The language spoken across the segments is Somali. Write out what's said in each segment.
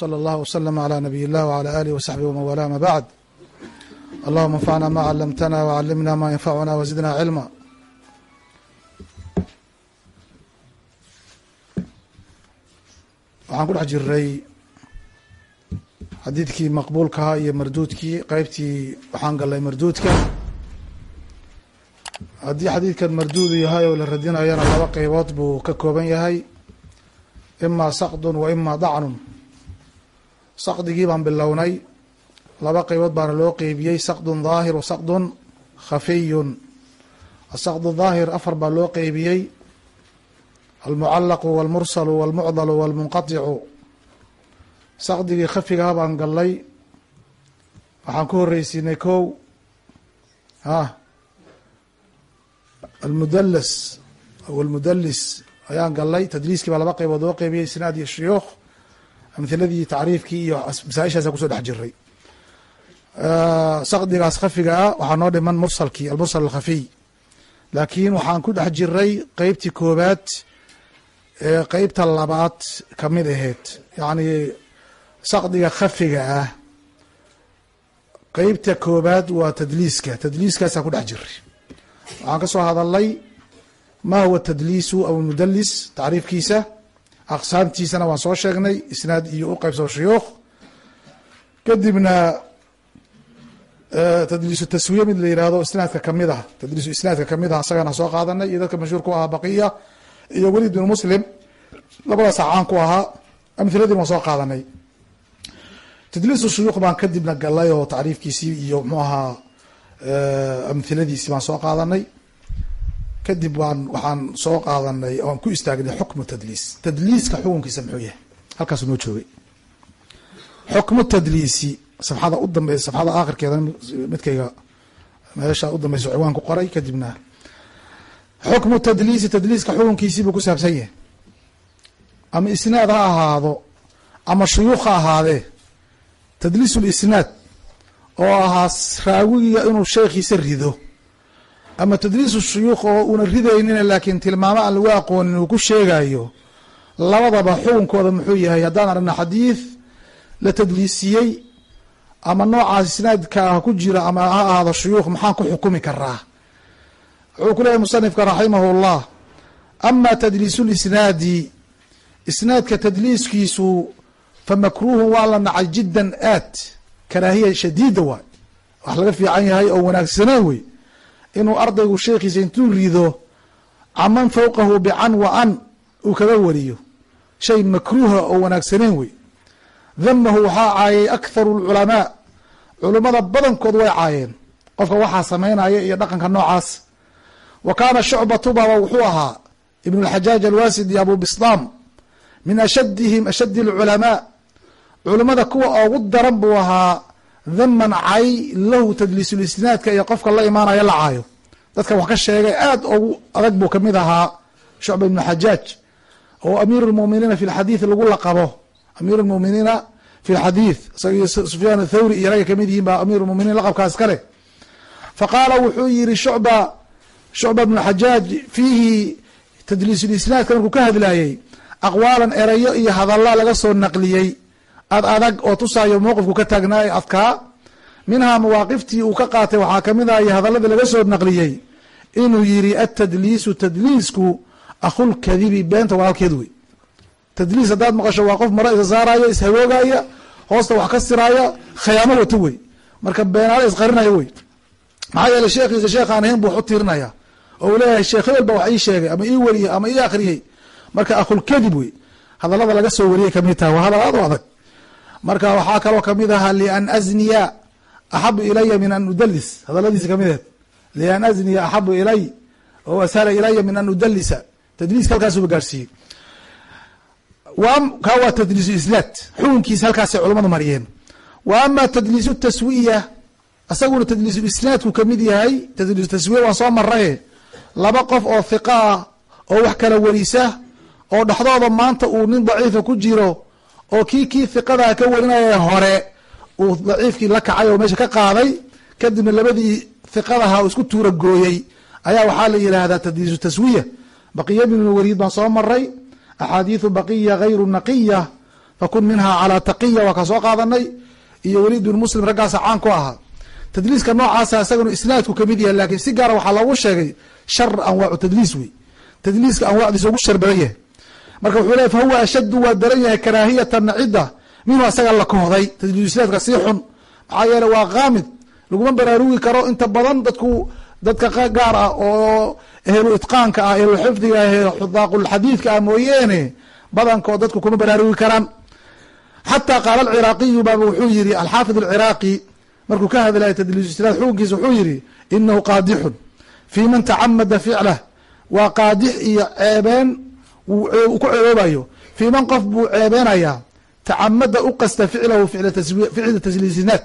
slى اllah wslm عlى nabiy اllah wعlى alih wsaxbih wman wala ama bacd allahuma anfacna ma calamtana wcalimna ma yanfacuna wzidna cilma waxaan ku dhex jiray xadiidkii maqbuulkaha iyo marduudkii qeybtii waxaan galay marduudka haddii xadiidkan marduudu yahay oo la radinayana laba qeybood buu ka kooban yahay ima saqdun wa ima dacnun saqdigii baan bilownay. Laba qeybood baana loo qeybiyey saqdun daahir wa saqdun khafiyun. Asaqdu daahir afar baa loo qeybiyey almucalaqu walmursalu walmucdalu walmunqaticu saqdigii khafigaha baan gallay. Waxaan ku horreysiinay kow. Ah. Almudalas almudalis ayaan gallay. Tadliiskii baa laba qeybood loo qeybiyey isnaad iyo shuyuukh amhiladii tacriifkii iyo masaaishaasa ku soo dhex jiray saqdigaas khafiga ah waxaa noo dhiman mursalkii almursal alkhafiy. Laakiin waxaan ku dhex jiray qeybtii koobaad ee qeybta labaad ka mid aheyd. Yacni saqdiga khafiga ah qeybta koobaad waa tadliiska. Tadliiskaasaan ku dhex jiray waxaan ka soo hadalnay ma huwa tadliisu aw mudalis tacriifkiisa aqsaamtiisana waan soo sheegnay isnaad iyo u qeybsoo shuyuukh. Kadibna tadliisu taswiye mid la yihahdo isnaadka ka mid ah. Tadliisu isnaadka ka mid ah isagana soo qaadanay iyo dadka mashhuur ku ahaa baqiya iyo welid bnu muslim labadaas caan ku ahaa amhiladii waan soo qaadanay. Tadliisu shuyuukh baan kadibna galay oo tacriifkiisii iyo mxuu ahaa amhiladiisii baan soo qaadanay kadib waan waxaan soo qaadanay oan ku istaagnay xukmu tadliis. Tadliiska xukunkiisa muxuu yahay? Halkaasu noo joogay. Xukmu tadliisi safxada u dambeysa safxada aakhirkeeda midkayga meesha u dambeysa ciwaan ku qoray kadibna xukmu tadliisi tadliiska xukunkiisii buu ku saabsan yahay. Ama isnaad ha ahaado ama shuyuukh ha ahaadee tadliisu lisnaad oo ahaa raawigiga inuu sheekhiisa rido ama tadliisu shuyuukh oo una ridaynin laakiin tilmaamo aan lagu aqoonin uu ku sheegayo labadaba xukunkooda muxuu yahay haddaan aragna xadiid la tadliisiyey ama noocaas isnaadka ah ku jira ama ha ahaado shuyuukh maxaan ku xukumi karaa wuxuu ku leeyahy musanifka raximahu llah ama tadliisu lisnaadi isnaadka tadliiskiisu fa makruuhun waa la nacay jiddan aad karaahiya shadiida waay. Wax laga fiican yahay oo wanaagsanaan wey inuu ardaygu sheekhiisa intuu rido caman fawqahu bican wa an uu kaga wariyo. Shay makruuha oo wanaagsaneen wey. Damahu waxaa caayay akharu lculamaa culummada badankood way caayeen. Qofka waxaa samaynaya iyo dhaqanka noocaas. Wa kaana shucbatu baba wuxuu ahaa ibn اlxajaaj alwasidi abu bislam min ashadihim ashadi اlculamaa culummada kuwa ugu daran buu ahaa daman cay lahu tadliisulisnaadka iyo qofka la imaanaya la caayo. Dadka wax ka sheegay aad ugu adag buu ka mid ahaa shucba ibnu xajaaj oo amiir lmuminiina fi lxadiid lagu laqabo. Amiir lmuminiina fi lxadiid isaga sufyaan athawri iyo ragga ka mid yihiin baa amiir lmuminiin laqabkaas kale faqaala wuxuu yihi shucba shucba ibnu xajaaj fiihi tadliisulisnaadka markuu ka hadlayey aqwaalan erayo iyo hadalla laga soo naqliyey ad adag oo tusaayo mowqifku ka taagnaa ee adkaa minhaa mawaaqiftii uu ka qaatay waxaa ka mid ah iyo hadaladii laga soo naqliyey inuu yiri atadliisu tadliisku akhulkadibi beenta walaalkeed wey. Tadliis haddaad maqasho waa qof maro isa saaraya ishagoogaya hoosta wax ka siraaya khayaamo wato wey. Marka beenaale isqarinaya wey. Maxaa yeele sheekhiisa sheekh aan ahayn buu wax u tirinaya oo uu leeyahay sheekh hebel wax ii sheegay ama ii wariyey ama ii akhriyey marka akhulkadib wey. Hadalada laga soo wariyay ka mid tahay waa hadal aad u adag marka waxaa kaloo ka mid ahaa lian azniya axabu ilaya min an udalis hadaladiisa ka mid ahed lian azniya axabu ilay oo ashala ilaya min an udalisa tadliiska halkaasuba gaarsiiyey. Ka waa tadliisu isnaad xukunkiisa halkaasay culamadu mariyeen. Wa ama tadliisu taswiya isaguna tadliisu isnaadku ka mid yahay tadliisu taswiya waan soo maraye laba qof oo hiqa ah oo wax kala warisa oo dhexdooda maanta uu nin daciifa ku jiro oo kii kii hiqadaa ka warinaya hore uu daciifkii la kacay oo meesha ka qaaday kadibna labadii hiqadaha isku tuura gooyey. Ayaa waxaa la yidhaahdaa tadliisu taswiya. Baqiya bn waliid baan soo maray axaadiiثu baqiya gayru naqiya. Fakun minha calaa taqiya waa ka soo qaadanay. Iyo weliid bin muslim raggaasa caan ku ahaa. Tadliiska noocaasa isaganu isnaadku ka mid yahay laakiin si gaara waxaa loogu sheegay shar anwaacu tadliis wey tadliiska anwaacdiisa ugu shar yahay marka wuxuu ley fahuwa ashaddu waa daran yahay karaahiyatan nacidda minhu asaga la kohday tadliis isnaadka sii xun maxaa yeele waa kaamid laguma baraarugi karo inta badan dadku dadka gaar ah oo ehlu itqaanka ah ehlulxifdiga ah xudaaqulxadiidka ah mooyeene badankood dadku kuma baraarugi karaan. Xataa qaala alciraaqiyu baaba wuxuu yihi alxaafid alciraaqi markuu ka hadlaya tadliis isnaad xukunkiisa wuxuu yihi inahu qaadixun fii man tacamada ficlah waa qaadix iyo ceebeen ku ceeboobayo. Fii man qof buu ceebeenayaa tacamada u qasta ficlahu ficla tasliis isnaad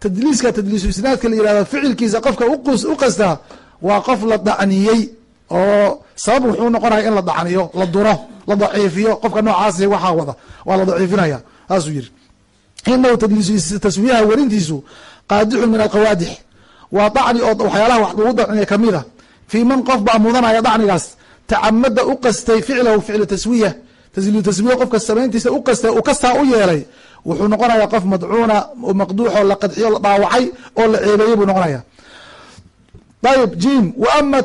tadliiska tadliisu isnaadka la yihahdo ficilkiisa qofka u qastaa waa qof la dacniyey oo sabab wuxuu noqonaya in la dacniyo la duro la daciifiyo. Qofka noocaasi waxaa wada waa la daciifinaya. Saasuu yihi inahu taswiyaha werintiisu qaadixun min alqawaadix. Waa dacni oo waxyaalaha wax lagu dacniya ka mid a fii man qof baa mudanaya dacnigaas tacamada u qastay ficlahu ficlu taswiya taswiya qofka samayntiisa u qastay u kastaa u yeelay wuxuu noqonaya qof madcuuna oo maqduuxoo la qadxiyo la dhaawacay oo la ceebeeyey buu noqonaya. Ayb jim wa ama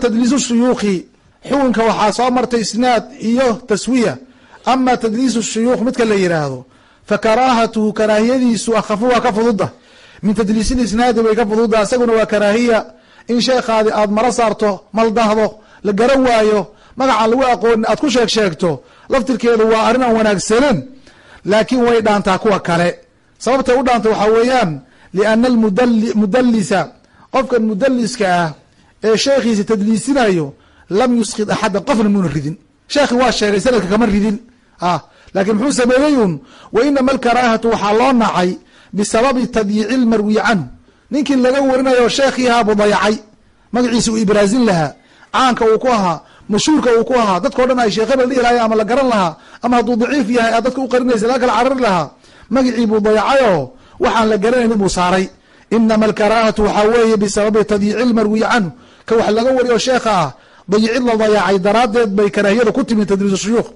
shuyuukhi xukunka waxaa soo martay isnaad iyo taswiya ama tadliisu shuyuukh midka la yihaahdo fa karaahatuhu karaahiyadiisu akhafu waa ka fududa min tadliisil isnaadi way ka fududa isaguna waa karaahiya. In sheekhaadi aad maro saarto maldahdo la garan waayo magacaan lagu aqooni aad ku sheeg sheegto. Laftirkeedu waa arrin aan wanaagsanen laakiin way dhaantaa kuwa kale. Sababtay u dhaanta waxaa weeyaan liana almudalisa qofkan mudaliska ah ee sheekhiisa tadliisinayo lam yusqid axadan qofna muuna ridin. Sheekhi waa sheegay sanadka kama ridin. Ah laakiin muxuu sameeyey un wa inama alkaraahatu waxaa loo nacay bisababi tadyiici lmarwi canhu ninkii laga warinayo sheekhiihaabuu dayacay magaciisa uu ibraasin lahaa caanka uu ku ahaa mashhuurka uu ku ahaa. Dadkao dhan ay sheekh hebel dhihi lahayen ama la garan lahaa ama hadduu daciif yahay aad dadka u qarinaysa laga kala carari lahaa. Magacii buu dayacayoo waxaan la garanaynin buu saaray. Inama alkaraahatu waxaa weeye bisababi tadyiici lmarwi canhu ka wax laga wariyo sheekha ah dayicid la dayacay daraaddeed bay karaahiyada ku timi tadriis shuyuukh.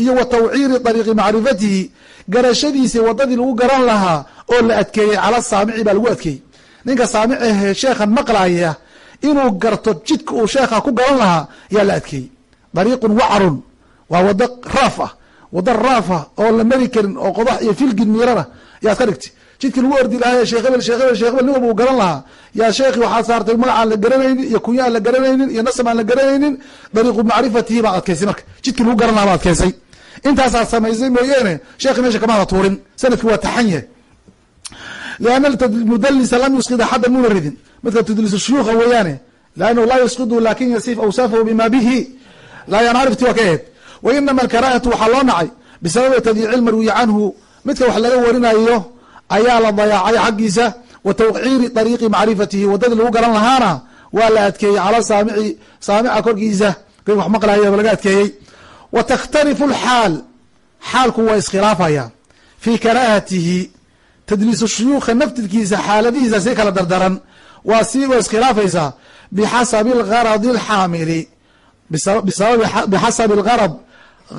Iyo wa tawciiri dariiqi macrifatihi garashadiisa wadadii lagu garan lahaa oo la adkeeyey cala saamici baa lagu adkeeyey. Ninka saamic ahee sheekhan maqlaya inuu garto jidka uu sheekha ku garan lahaa yaa la adkeeyey. Dariiqun wacarun waa wado raaf ah wado raaf ah oo la mari karin oo qodax iyo filgin miirana yaad ka dhigtay. Jidkii lagu ordi lahaa sheekh hebel sheekh hebel sheekh hebel nin walba uu garan lahaa yaa sheekhi waxaad saartay magac aan la garanaynin iyo kunya aan la garanaynin iyo nasab aan la garanaynin dariiqu macrifatihi baad adkaysay marka. Jidkii lagu garan lahaa baad adkaysay intaasaad samaysay mooyeene sheekhi meesha kamaada tuurin sanadki waa taxan yahay lianna mudalisa lam yusqid axaddan muna ridin midka tudlisu shuyuukha weeyaane lannahu laa yusqidu laakiin yasif awsaafahu bima bihi laa yancarifti waa ka aheed wa inama alkaraahatu waxaa loo nacay bisababi tadyiici lmarwiyi canhu midka wax laga warinayo ayaa la dayaacay xaggiisa wa tawciiri dariiqi macrifatihi wadadii lagu garan lahaana waa la adkeeyey cala saamici saamica korkiisa k wax maqlaya laga adkeeyey wa takhtalifu lxaal xaalku waa iskhilaafaya fii karaahatihi tadliisu shuyuukha naftirkiisa xaaladihiisa si kala dardaran waa si waa iskhilaafaysaa bixasabi algaradi alxaamili bixasabi algarad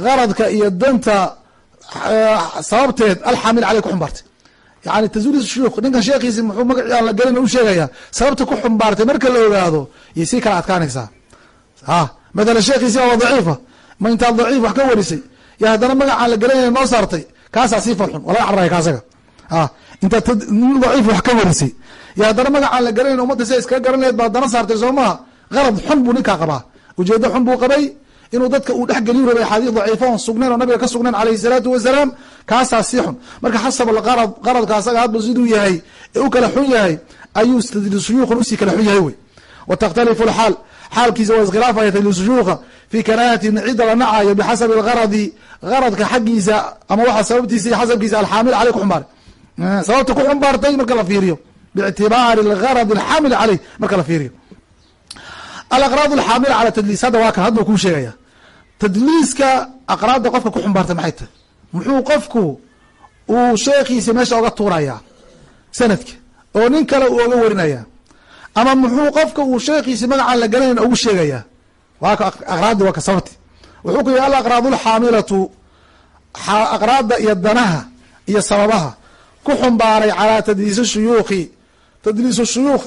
garadka iyo danta sababteed alxaamil caley ku xumbaartay yani tazulis shuyuukh ninkan sheekhiisi muxuu magacii aan la garan u sheegaya sababta ku xumbaartay marka la ogaado yay sii kala adkaanaysaa a mathala sheekhiisi waa daciifa ma intaad daciif wax ka warisay yo haddana magac aan la garanayna noo saartay kaasaa sii falxun waa laga cararaya kaasaga intaad nin daciif wax ka warisay yo haddana magac aan la garanayn umadda sia iskaga garan laheed baa haddana saartay soo maha garad xun buu ninkaa qabaa. Ujeedo xun buu qabay? Inuu dadka uu dhex geliyu rabay axaadiis daciifa on sugnayn oo nabiga ka sugnayn alayhi salaatu wasalaam kaasaa sii xun. Marka xasab algarad qaradka asaga hadba siduu yahay ee u kala xun yahay ayuu shuyuukhun u sii kala xun yahay wey. Wa takhtalifu lxaal xaalkiisa waa iskhilaafaya tadliis shuyuukha fii karaahati cidda la nacayo bixasabi algaradi garadka xaggiisa ama waxa sababtiisa iyo xasabkiisa alxaamil caley ku xumbaar sababta ku xumbaartay marka la fiiriyo biictibaari algarad alxaamil caleyh marka la fiiriyo alaqraad alxaamila cala tadliis hadda waa kan hadda kuu sheegaya tadliiska aqraadda qofka ku xumbaartay maxay tahay muxuu qofku uu sheekhiisa meesha oga tuurayaa sanadka oo nin kale uu oga warinaya ama muxuu qofka uu sheekhiisa magacaan la garanayn ugu sheegayaa waa ka aqraaddi waa ka sababti wuxuu ku yihi alaqraad alxaamilatu aqraadda iyo danaha iyo sababaha ku xumbaaray calaa tadliisi shuyuukhi tadliisu shuyuukh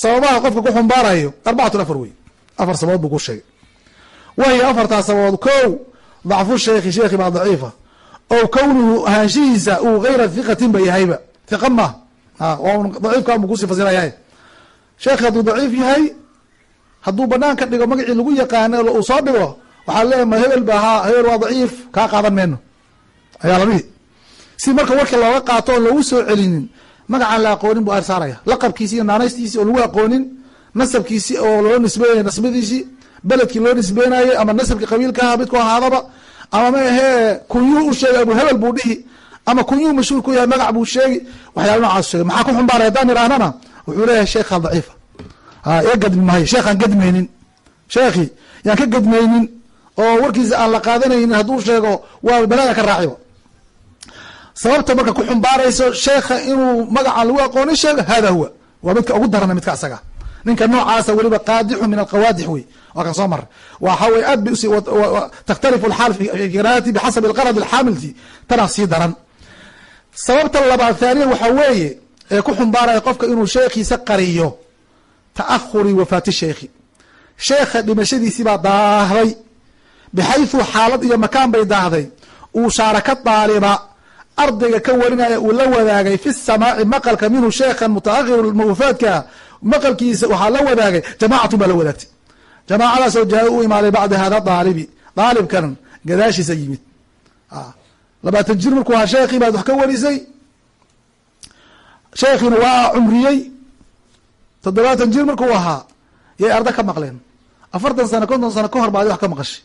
sababaha qofka ku xumbaarayo arbacatun afar wey afar sababood buu ku sheegay. Wahiyo afartaas sababood ko dacfu sheekhi sheekhi baa daciifa. O kownuhu ahaanshihiisa uu gayra hiqatin ba yahayba hiqa maaha daciifkan buu ku sii fasiraya sheekhi hadduu daciif yahay hadduu banaan dhigo magacii lagu yaqaano uu soo dhigo waxaa leeyahy ma hebel ba haa hebel waa daciif kaa qaadan meyno ayaa la dhihi si marka warka looga qaato oon loogu soo celinin magacaan la aqoonin bu arsaaraya laqabkiisi iyo naanaystiisi oo lagu aqoonin nasabkiisi oo loo nisbeynay nasbadiisi beledkii loo nisbeynayo ama nasabkii qabiilkaha midku ahaadaba ama ma ahee kunyuu u sheegay abu hebel buu dhihi ama kunyuu mashhuur ku yahay magac buu sheegi waxyaala noocaas sheegay. Maxaa ku xumbaaray haddaan idhaahnana wuxuu leeyahay sheekha daciifa iga gadmi mahayo sheekhaan gadmaynin. Sheekhi yaan ka gadmaynin oo warkiisa aan la qaadanaynin hadduu sheego waa balada ka raaciba sababta marka ku xumbaarayso sheekha inuu magacaan lagu aqoonin sheego hada huwa. Waa midka ugu darana midka asaga. Ninka noocaasa weliba qaadixu min alqawaadix wey. Waa kan soo mara waxa wey aad takhtalifu alxaal fi qiraati bixasabi alqarad alxaamilti. Tanaa sii daran. Sababta labaad thaaniya waxaa weeye ee ku xumbaaraya qofka inuu sheekhiisa qariyo taahuri wafaati sheekhi. Sheekha dhimashadiisii daahday. Bixayثu xaalad iyo makaan bay daahday. Uu shaaraka daaliba ardayga ka warinaya uu la wadaagay fi samaaci maqalka minhu sheekhan mutaahir wafaadka maqalkiisa waxaa la wadaagay jamaacatun baa la wadaagtay. Jamaacadaasoo jaa u imaaday bacda hada daalibi daalibkan gadaashiisa yimid. Labaatan jir markuu ahaa sheekii baad wax ka warisay sheekhiina waa cumriyey. Toddobaatan jir markuu ahaa yay arda ka maqleen. Afartan sano konton sano ka hor baadi wax ka maqashay.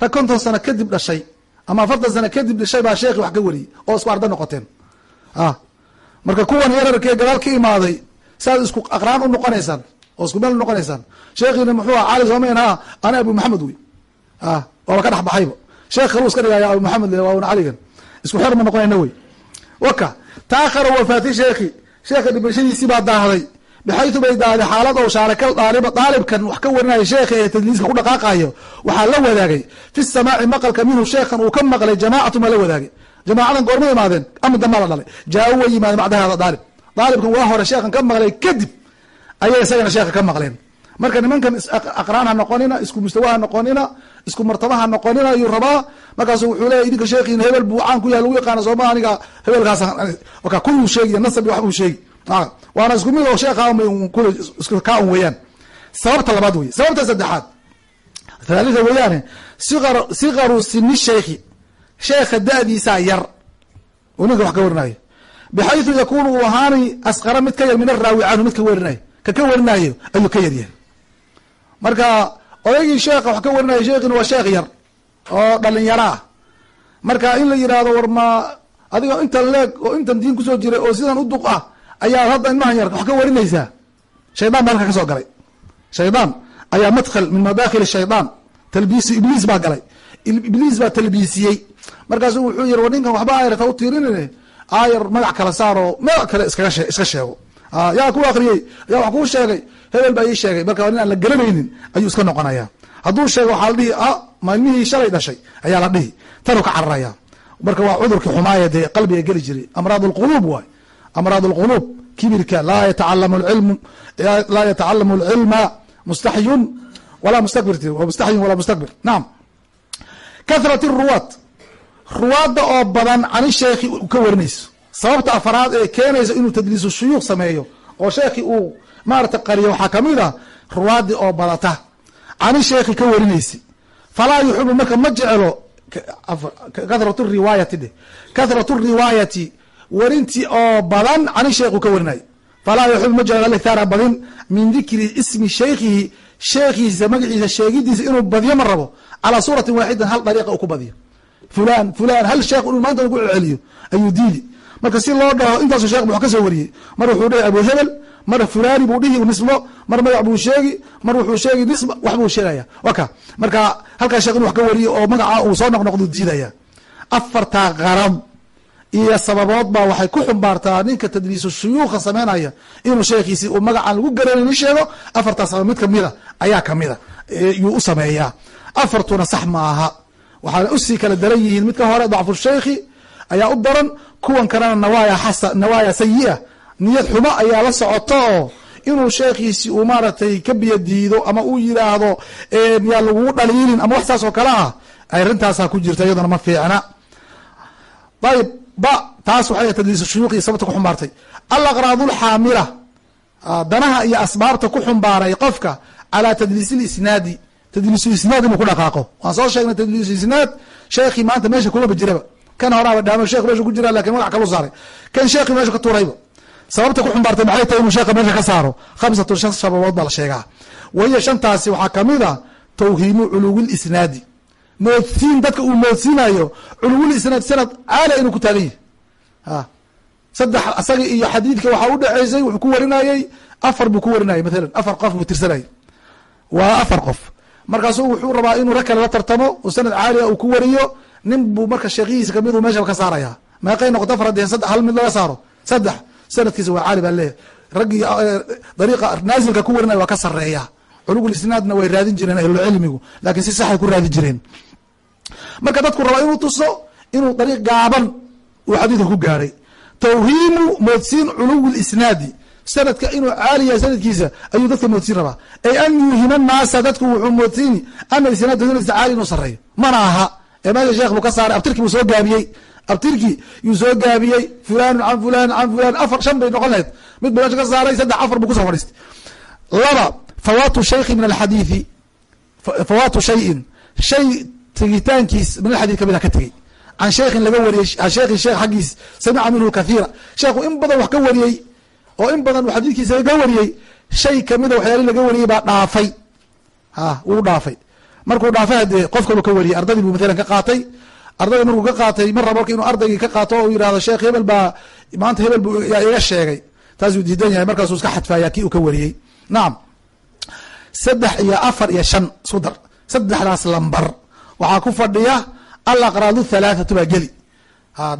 Rag konton sano kadib dhashay ama afartan sano kadib dhashay baa sheekhi wax ka wariyey oo isku arda noqoteen. Marka kuwan yararkee gadaal ka imaaday saad isku aqraan u noqonaysaan oo isku meel noqonaysaan. Sheekhiina muxuu aha cali soomayn ha ana abu maxamed wey. Waaba ka dhex baxayba. Sheekh kaluu iska dhigaya abu maxamed le waawna caligan. Isku xer ma noqonayna wey. Waka taakhara wafaati sheekhi sheekha dhimashadiisii baa daahday bixaytu bay daahday xaalad oo shaaraka daalib daalibkan wax ka warinaya sheekha ee tadliiska ku dhaqaaqayo waxaa la wadaagay fi samaaci maqalka minhu sheekhan uu ka maqlay jamaacatu ma la wadaagay jamaacadan goorma imaadeen ama damaa la dhalay jaa-u way yimaadeen bacda hada daalib waa hore sheekhan ka maqlay kadib ayay isagana sheekha ka maqleen marka nimankan aqraan ha noqonina isku mustawa ha noqonina isku martaba ha noqonina ayuu rabaa markaasu wuxuu leeya idinka sheekiina hebel buu caan ku yaha lagu yaqaana sooma aniga hebelkaas ka kuyuu sheegi nasab wax buu sheegi waana isku mid oo sheekha ka un weeyaan. Sababta labaad wey sababta saddexaad. Thalitha weeyaane siqaru sini sheikhi sheekha da-diisaa yar. Oo ninka wax ka warinayo bixayثu yakunu uu ahaani asqara mid ka yar min araawi canhu mid ka warinayo ka ka warinayo ayuu ka yaryahay marka odaygii sheekha wax ka warinayo sheekhiina waa sheekh yar oo dhalinyaro ah marka in la yihahdo war ma adiga intan leeg oo intan diin ku soo jiray oo sidan u duq ah ayaa hadda ilmahan yar wax ka warinaysaa shaydaan baa halka ka soo galay. Shaydaan ayaa madkhal min madakhil shaydaan talbiisi ibliis baa galay. Ibliis baa talbiisiyey. Markaasu wuxuu yihi war ninkan waxba ayrata u tiirinine aayar magac kala saaroo magac kale iskaga shee iska sheego. Yaa ku akriyey yaa wax kuu sheegay. Hebel baa ii sheegay. Marka nin aan la garanaynin ayuu iska noqonaya hadduu sheego waxaa la dhihi maalmihii shalay dhashay. Ayaa la dhihi. Tanuu ka cararaya. Marka waa cudurkii xumaaya dee qalbiga geli jiray. Amraad lquluub waay amraad اlqulub kibirka laa yatacalamu lcilmu laa yatacalamu اlcilma mustaxyun walaa mustakbir mustaxyun walaa mustakbir nacam kahrat الruwaad ruwaadda oo badan cani sheekhi ka warinayso sababta afaraad ee keenaysa inuu tadliisu shuyuuq sameeyo oo sheekhi uu maarata qariyo waxaa kamid a ruwaaddii oo badata cani sheekhi ka warinaysa falaa yuxibu marka ma jecelo kahrat riwaayati dheh kahrat riwaayati warintii oo badan cani sheekhu ka warinayo falaa yuxib ma jecel alithara badin min dikri ismi shaykhihi sheekhiisa magaciisa sheegidiisa inuu badiyo ma rabo. Calaa suuratin waaxidan hal dariiqa uu ku badiyo. Fulan fulan hal sheekh inuu maanta ugu celceliyo ayuu diidi. Marka si loo dhaho intaasu sheekh bu wax ka soo wariyey. Mar wuxuu dhihi abu hebel mar fulani buu dhihi nisbo mar magac buu sheegi mar wuxuu sheegi nisba wax buu sheegaya. Waka marka halkaa sheekh inu wax ka wariyo oo magaca uu soo noqnoqdu diidaya. Afartaa qarab iyo sababood baa waxay ku xumbaartaa ninka tadliisu shuyuukha sameynaya inuu sheekhiisi uu magacaan lagu garanayni sheego. Afartaa sabab mid kamida ayaa kamida yuu u sameeyaa. Afartuna sax ma aha. Waxaana u sii kala daran yihiin midka hore dacfu sheikhi ayaa u daran kuwan kalena nawaaya xasa nawaaya sayi-a niyad xumo ayaa la socoto oo inuu sheekhiisi uu maaragtay ka biyadiido ama uu yiraahdo yaa lagugu dhaliilin ama wax saas oo kale ah arintaasaa ku jirta iyaduna ma fiicna. Ayib ba taas waxay tadliis shuyuuq iyo sababta ku xumbaartay. Alaqraadu lxaamila danaha iyo asbaabta ku xumbaaray qofka calaa tadliis lisnaadi tadliisu isnaad inuu ku dhaqaaqo. Waan soo sheegnay tadliisu isnaad sheekhii maanta meesha kumaba jiraba. Kan horaaba dhaamo shekh meesha ku jira laakiin magac kalu saaray. Kan sheekhi meesha ka tuurayba. Sababta ku xumbaartay maxay tahay inuu sheekha meesha ka saaro? Khamsatu shan sababood baa la sheegaa. Wahiya shantaasi waxaa ka mid a tawhiimu culuwi lisnaadi moodsiin dadka uu moodsiinayo culuwil isnaad sanad caala inuu ku taagan yahy a saddex isaga iyo xadiidka waxaa udhexeysay wuxuu ku warinayey afar buu ku warinayay mathalan afar qof buu tirsanayay. Waa afar qof. Markaasuu wuxuu rabaa inuu rag kale la tartamo oo sanad caaliga uu ku wariyo nin buu marka sheekhihiisa ka mid uu meeshaba ka saaraya. Meeqay noqoto afar haddii saddex hal mid laga saaro. Saddex sanadkiisa waa caali baa leeyahy raggii dariiqa naasilka ku warinaya waa ka sareeya culugul isnaadna way raadin jireen ahlulcilmigu laakiin si saxay ku raadi jireen marka dadku rabaa inuu tuso inuu dariiq gaaban uu xadiidka ku gaaray. Tawhiimu moodsiin culuwi lisnaadi sanadka inuu caali yahay sanadkiisa ayuu dadka moodsiin rabaa. Ay an yuhima naasa dadku wuxuu moodsiini ana isnaad caali inuu sareeyo mana aha ee meesha sheekh buu ka saaray abtirkii buu soo gaabiyey. Abtirkii yuu soo gaabiyey fulanu can fulan can fulan afar shan bay noqon lahayd. Mid buu meesha ka saaray saddex afar buu ku soo fadhiistay. Laba fawaatu shaykhi min alxadiidi fawaatu shayin. Shay tegitaankiis min alxadid ka mid a ka tegey. Can sheekhin laga wariyey an sheekhin sheekh xaggiis samica minhu kathiira. Sheekhu in badan wax ka wariyey oo in badan xadiidkiisa ka wariyey shay kamida waxyaalihi laga wariyey baa dhaafay. Ha wuu dhaafay. Markuu dhaafay hadee qof kaluu ka wariyey ardadii buu mathalan ka qaatay. Ardayga markuu ka qaatay mar raba inuu ardaygii ka qaato o yihahdo sheekh hebel baa maanta hebel buu iga sheegay. Taasuu diidan yahay markaasuu iska xadfaya kii uu ka wariyey. Nacam saddex iyo afar iyo shan isku dar. Saddexdaas lambar waxaa ku fadhiya alaqraadu thalaathatu baa geli.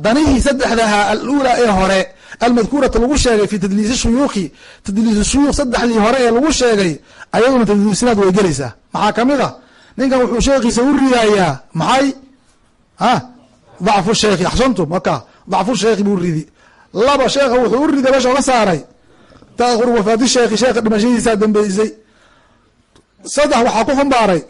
Danihii saddexdaha alula ee hore almadkuurata lagu sheegay fi tadliisi shuyuukhi tadliisi shuyuukh saddexdii hore ee lagu sheegay ayaduna tadliisinaad way gelaysaa. Maxaa ka mid a ninkan wuxuu sheekhiisa u ridayaa maxay? Dacfu sheekhi axsantum waka dacfu sheekhi buu ridi. Laba sheekha wuxuu u riday meesha oga saaray. Taakhiru wafaati sheekhi sheekha dhimashadiisaa dambeysay. Saddex waxaa ku xumbaaray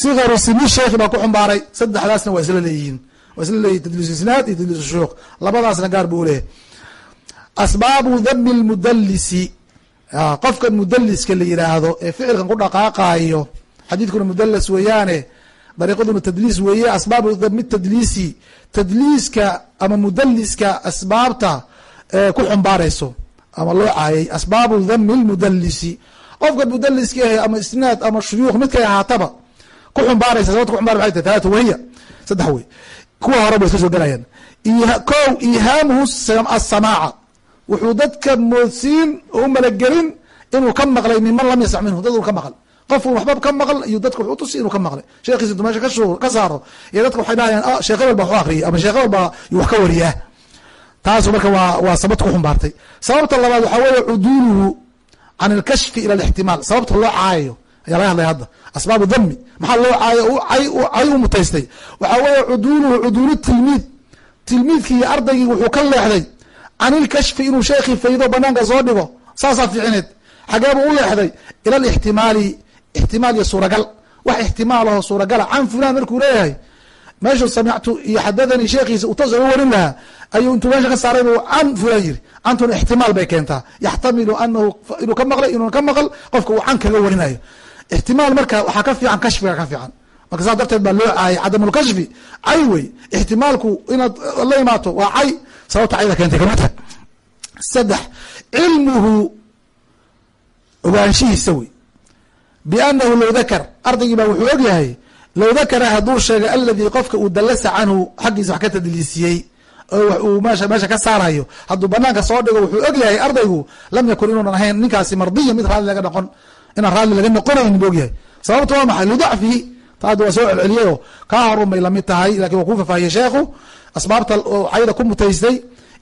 sikaru sini sheekhi baa ku xumbaaray saddexdaasna waa isla leeyihiin. Waa isla leeyihiin tadliis isnaad iyo tadliis shuyuukh labadaasna gaar buu leeyahay. Asbaabu dami lmudalisi qofkan mudaliska la yidhaahdo ee ficilkan ku dhaqaaqaayo xadiidkuna mudalas weeyaane dariiqaduna tadliis weeye asbaabu dami tadliisi. Tadliiska ama mudaliska asbaabta ku xumbaarayso ama loo caayay asbaabu dami lmudalisi qofkan mudaliska ahe ama isnaad ama shuyuukh midkay ahaataba ku xumbaaraysa sababta ku xumbara maxay tahay? Talaata wahiya saddex wey kuwa hore bay iska soo gelayaan ko ihaamuhu asamaaca wuxuu dadka moodsiin oo u malagelin inuu ka maqlay minman lam yasmac minhu. Dad uu ka maql qofku waxba ka maql iyo dadka wuxuu tusi inuu ka maqlay. Sheekhiisa intuu meesha ka saaro iyo dadka waxay dhahayaan sheekh hebel baa wax u akriyay ama sheekh hebel baa wax ka wariyaa. Taasu marka waa waa sababta ku xumbaartay. Sababta labaad waxaa weeye cuduuluhu can alkashfi ila alixtimaal. Sababta loo caayayo ayaa laga hadlaya hadda. Asbaabu dami maxaa loo cay u mutaystay? Waxaa weeye cuduuluhu cuduulu tilmiid. Tilmiidkii iyo ardaygii wuxuu ka leexday can ilkashfi inuu sheekhii faydo banaanka soo dhigo. Saasaa fiicineed xagee buu u leexday ila alixtimaali ixtimaal iyo suuragal. Wax ixtimaal aho suuragala can fulan markuu leeyahay meeshu samictu iyo xadadanii sheekhiisa utas uga warin lahaa ayuu intuu meesha ka saaray buu can fulan yiri cantuna ixtimaal bay keentaa. Yaxtamilu anahu inuu ka maqlay inuuna ka maqal qofka uu can kaga warinayo ixtimaal marka waxaa ka fiican kashfiga ka fiican. Marka saas darteed baa loo caayay cadamulkashfi cay wey ixtimaalku inaad la imaato waa cay sababta cayda keentay kamata saddex cilmuhu ogaanshihiisa wey. Biannahu low dakar ardaygii baa wuxuu og yahay low dakara hadduu sheegay aladii qofka uu dallasa canhu xaggiisa wax ka tadliisiyey oo uu meesha meesha ka saarayo hadduu banaanka soo dhigo wuxuu og yahay ardaygu lam yakun inuunan ahayn ninkaasi mardiya mid raalli laga noqon inaan raalli laga noqonayn buu og yahay sababta waa maxay? Lidacfihi taada waa soo celceliyay oo kaa horun bay la mid tahay laakiin waa ku fafaahiyey sheekhu. Asbaabta cayda ku mutaystay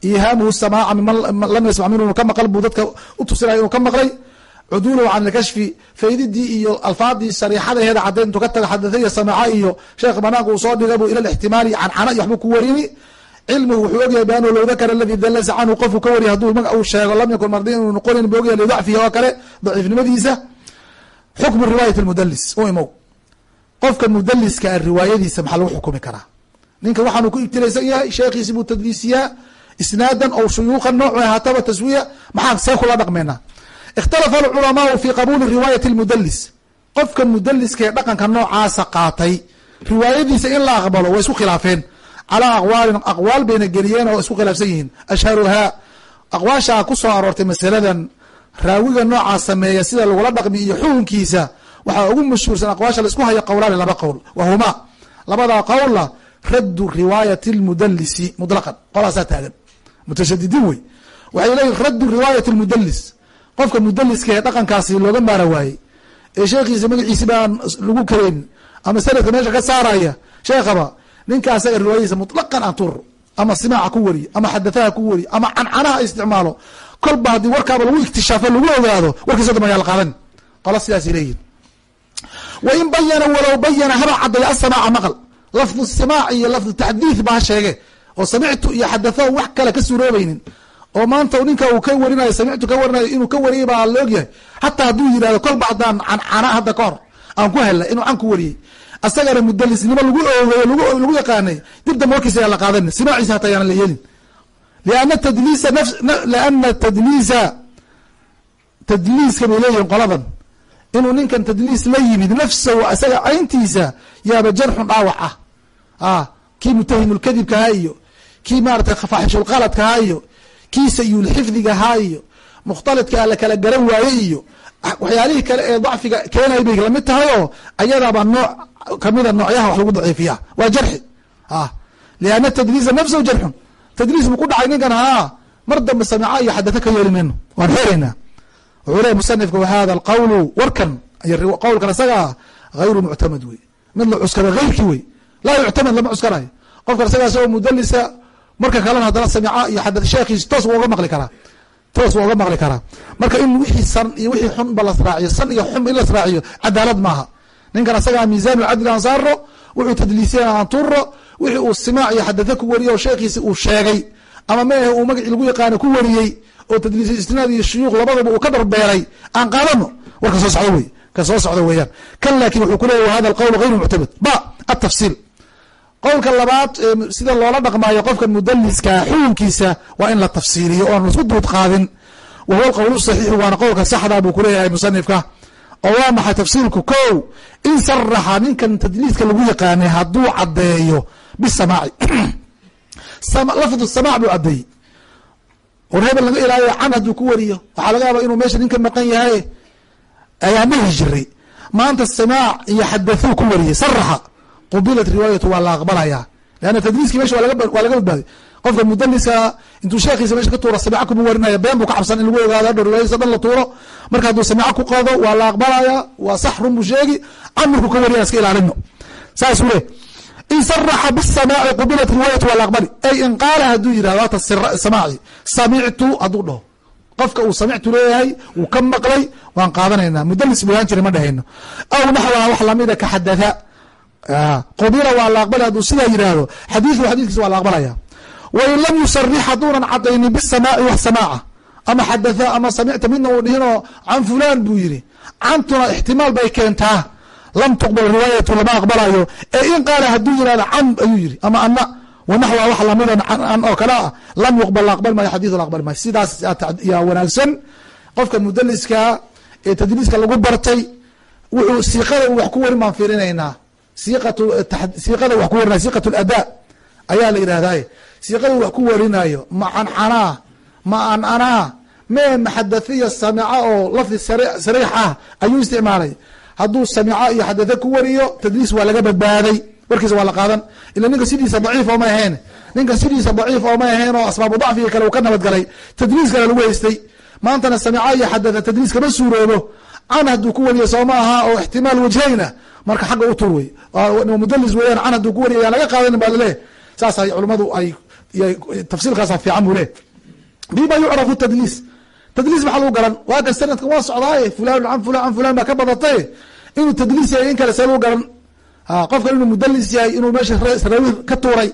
ihaamuhu samaaca miman lam yasmac minhu inuu ka maqal buu dadka u tusinaya inuu ka maqlay. Cuduuluhu can ilkashfi faydidii iyo alfaadii sariixadaheeda caddayn intuu ka taga xadathaya samaaca iyo sheekh banaanka uu soo dhiga buu ila lixtimaali cancana iyo waxbuu ku warini cilmigu wuxuu ogyahay bianhu low dakara aladi dalasa canhu qofku ka wariya haduu maga uu sheego lam yakun mardiyan inuu noqonin bu ogyahay lidacfihi oo kale daciifnimadiisa xukmu riwaayat lmudalis u qofka mudaliska riwaayadiisa maxaa lagu xukumi karaa ninka waxaanu ku ibtilaysan yahay sheekhiisi buu tadliisiyaa isnaadan ou shuyuuqa nooc ahaataba taswiya maxaa see kula dhaqmeynaa ikhtalafa alculamaau fi qabuuli riwaayati lmudalis qofka mudaliska ee dhaqanka noocaasa qaatay riwaayadiisa in la aqbalo way isku khilaafeen calaa aqwaalin aqwaal bayna geliyeen oo isku khilaafsan yihiin ashharuhaa aqwaashaa ku soo aroortay masaladan raawiga noocaa sameeya sida lagula dhaqmi iyo xukunkiisa waxaa ugu mashhuursan aqwaasha la isku hayo qowlaani laba qowl wahuma labadaa qowla raddu riwaayati lmudalisi mutlaqan qolaasaa taagan. Mutashadidiin wey. Waxay leeyihiin raddu riwaayati lmudalis qofka mudaliska ee dhaqankaasi looga maara waayey ee sheekhiisa magaciisi baan lagu karayn ama sanadka meesha ka saaraya sheekhaba ninka asaga riwaayadiisa mutlaqan aan turo ama simaaca ku wariyo ama xadataha ku wariyo ama cancanaha isticmaalo kolba haddii warkaaba lagu iktishaafo lagu ogaado warkiisa dam ayaa la qaadan. Qola sidaasay leeyihiin wain bayana walow bayana haba cadaya asamaaca maqal. Lafdu simaac iyo lafdu taxdiid baa sheege. Oo samictu iyo xadathahu wax kale ka suuroobaynin. Oo maanta ninka uu ka warinayo samictu ka warinayo inuu ka wariyay baa la ogyahay. Hataa hadduu yidhahdo kolba haddaan cancana hadda ka hor aan ku helay inuu can ku wariyey asagana mudalisnimo lagu oogeyo lagu yaqaanay dib dambe warkiisa ayaa la qaadan simaaciisa hataa yaanan la yeelin liana tadliisa tadliiska bay leeyihiin qoladan inuu ninkan tadliis la yimid nafsahu isaga cayntiisa yaaba jarxun dhaawac ah kii mutahimulkadibkahaa iyo kii maratay faaxishulqaladkahaa iyo kii sayulxifdigahaa iyo mukhtalidka la kala garan waaye iyo waxyaalihii kale ee dacfiga keenay bay la mid tahay oo ayadaaba nooc kamida noocyaha wax lagu daciifiya waa jarxi liana tadliisa nafsahu jarxun tadliis buu ku dhacay ninkan haa mar dambe samica iyo xadata ka yeeli mayno waan xeeraynaa wuxuu leeya musanifka wahada alqawlu warkan qowlkan isaga ah hayru muctamad wey. Mid la cuskada hayrkii wey. Laa yuctamad lama cuskanayo qofkan isagaa isagoo mudalisa marka kalena haddana samica iyo xadad sheekhiis toos waa uga maqli karaa. Toos waa uga maqli karaa. Marka in wixii san iyo wixii xun ba lasraaciyo san iyo xun in lasraaciyo cadaalad maaha. Ninkan isagaa miisaan lcadli aan saaro wuxuu tadliisiyana aan turo wixii uu simaac iyo xadada ku wariyo oo sheekhiisi uu sheegay ama meahe uu magacii lagu yaqaano ku wariyey oo tadliis isnaad iyo shuyuuq labadaba uu ka darbeeray aan qaadano war ka soo socdo wey ka soo socdo weeyaan. Kan laakin wuxuu ku leeyahy hada alqowl hayru muctamad ba atafsiil qowlka labaad sida loola dhaqmaayo qofkan mudaliska xukunkiisa waa in la tafsiiliyo oon la isku duud qaadin. Wa huwa alqowl saxiixu waana qowlka saxda buu kuleeyahay musanifka. Oo waa maxay tafsiilku? Ko in saraxa ninkan tadliiska lagu yaqaanay hadduu caddeeyo bisamaaci lafdu samaac buu caddeeyey war hebel laga ilaaliyo can hadduu ku wariyo waxaa laga yaaba inuu meesha ninka maqan yahay ayaa dhihi jiray maanta samaac iyo xadathuu ku wariyey saraxa qubilat riwaayatu waa la aqbalaya leanna tadliiskii meesha waa laga badbaaday qofka mudaliska intuu sheekhiisa meesha ka tuuro samica kuma warinaya been buu ka cabsan in lagu ogaado hadhow riwaayadiisa dhan la tuuro marka hadduu samica ku qaado waa la aqbalaya waa sax run buu sheegi can markuu ka wariya iska ilaalino saasuu le in saraxa bisamaaci qubilat riwaayatu waa la aqbali. Ay in qaala hadduu yidhahdo hata samaaci samictu hadduu dhaho. Qofka uu samictu leeyahay wuu ka maqlay waan qaadanaynaa. Mudalis buhaan jira ma dhahayno. Aw naxwaha wax lamida ka xadatha qubila waa la aqbali hadduu sidaa yidhaahdo xadiidu xadiiskiisa waa la aqbalaya. Wain lam yusarix hadduunan cadaynin bisamaaci wax samaaca ama xadatha ama samicta midna uu dhihinoo can fulan buu yidhi. Cantuna ixtimaal bay keentaa lam tuqbal riwaayatu lama aqbalayo. Ee in qaala hadduu yihahdo can ayuu yidhi ama ana wanaxwa wax lamida an oo kale ah lam yuqbal la aqbali maayo xadiidu la aqbali maayo. Sidaas yaa wanaagsan. Qofka mudaliska ee tadliiska lagu bartay wuxuu siiqada wax ku warin baan fiirinaynaa. Siiqada wax ku warinay siiqat ladaa ayaa la yidhahdaye siiqada wax ku warinayo ma cancanaa ma an anaa mee maxadaiya samica oo lafdi sariix ah ayuu isticmaalay hadduu samica iyo xadatha ku wariyo tadliis waa laga badbaaday. Warkiisa waa la qaadan. Ila ninka sidiisa daciif ooma ahayn. Ninka sidiisa daciif ooma ahayn oo asbaabu dacfiga kale uu ka nabadgalay tadliiskana lagu haystay. Maantana samica iyo xadatha tadliis kama suuroobo. Can hadduu ku wariyo sooma aha oo ixtimaal wajhayna marka xagga u tur mudalis weeyaan can hadduu ku wariyo yaan laga qaadanin baa laleeyahy saasay culamadu ay tafsiilkaasa fiican buu le bima yucrafu tadliis tadliis maxaa lagu garan. Waa kan sanadkan waa socdaaye fulan can fulan can fulan baa ka badatay. Inuu tadliis yahay in kale see lagu garan. Qofkan inuu mudalis yahay inuu meesha rawi ka tuuray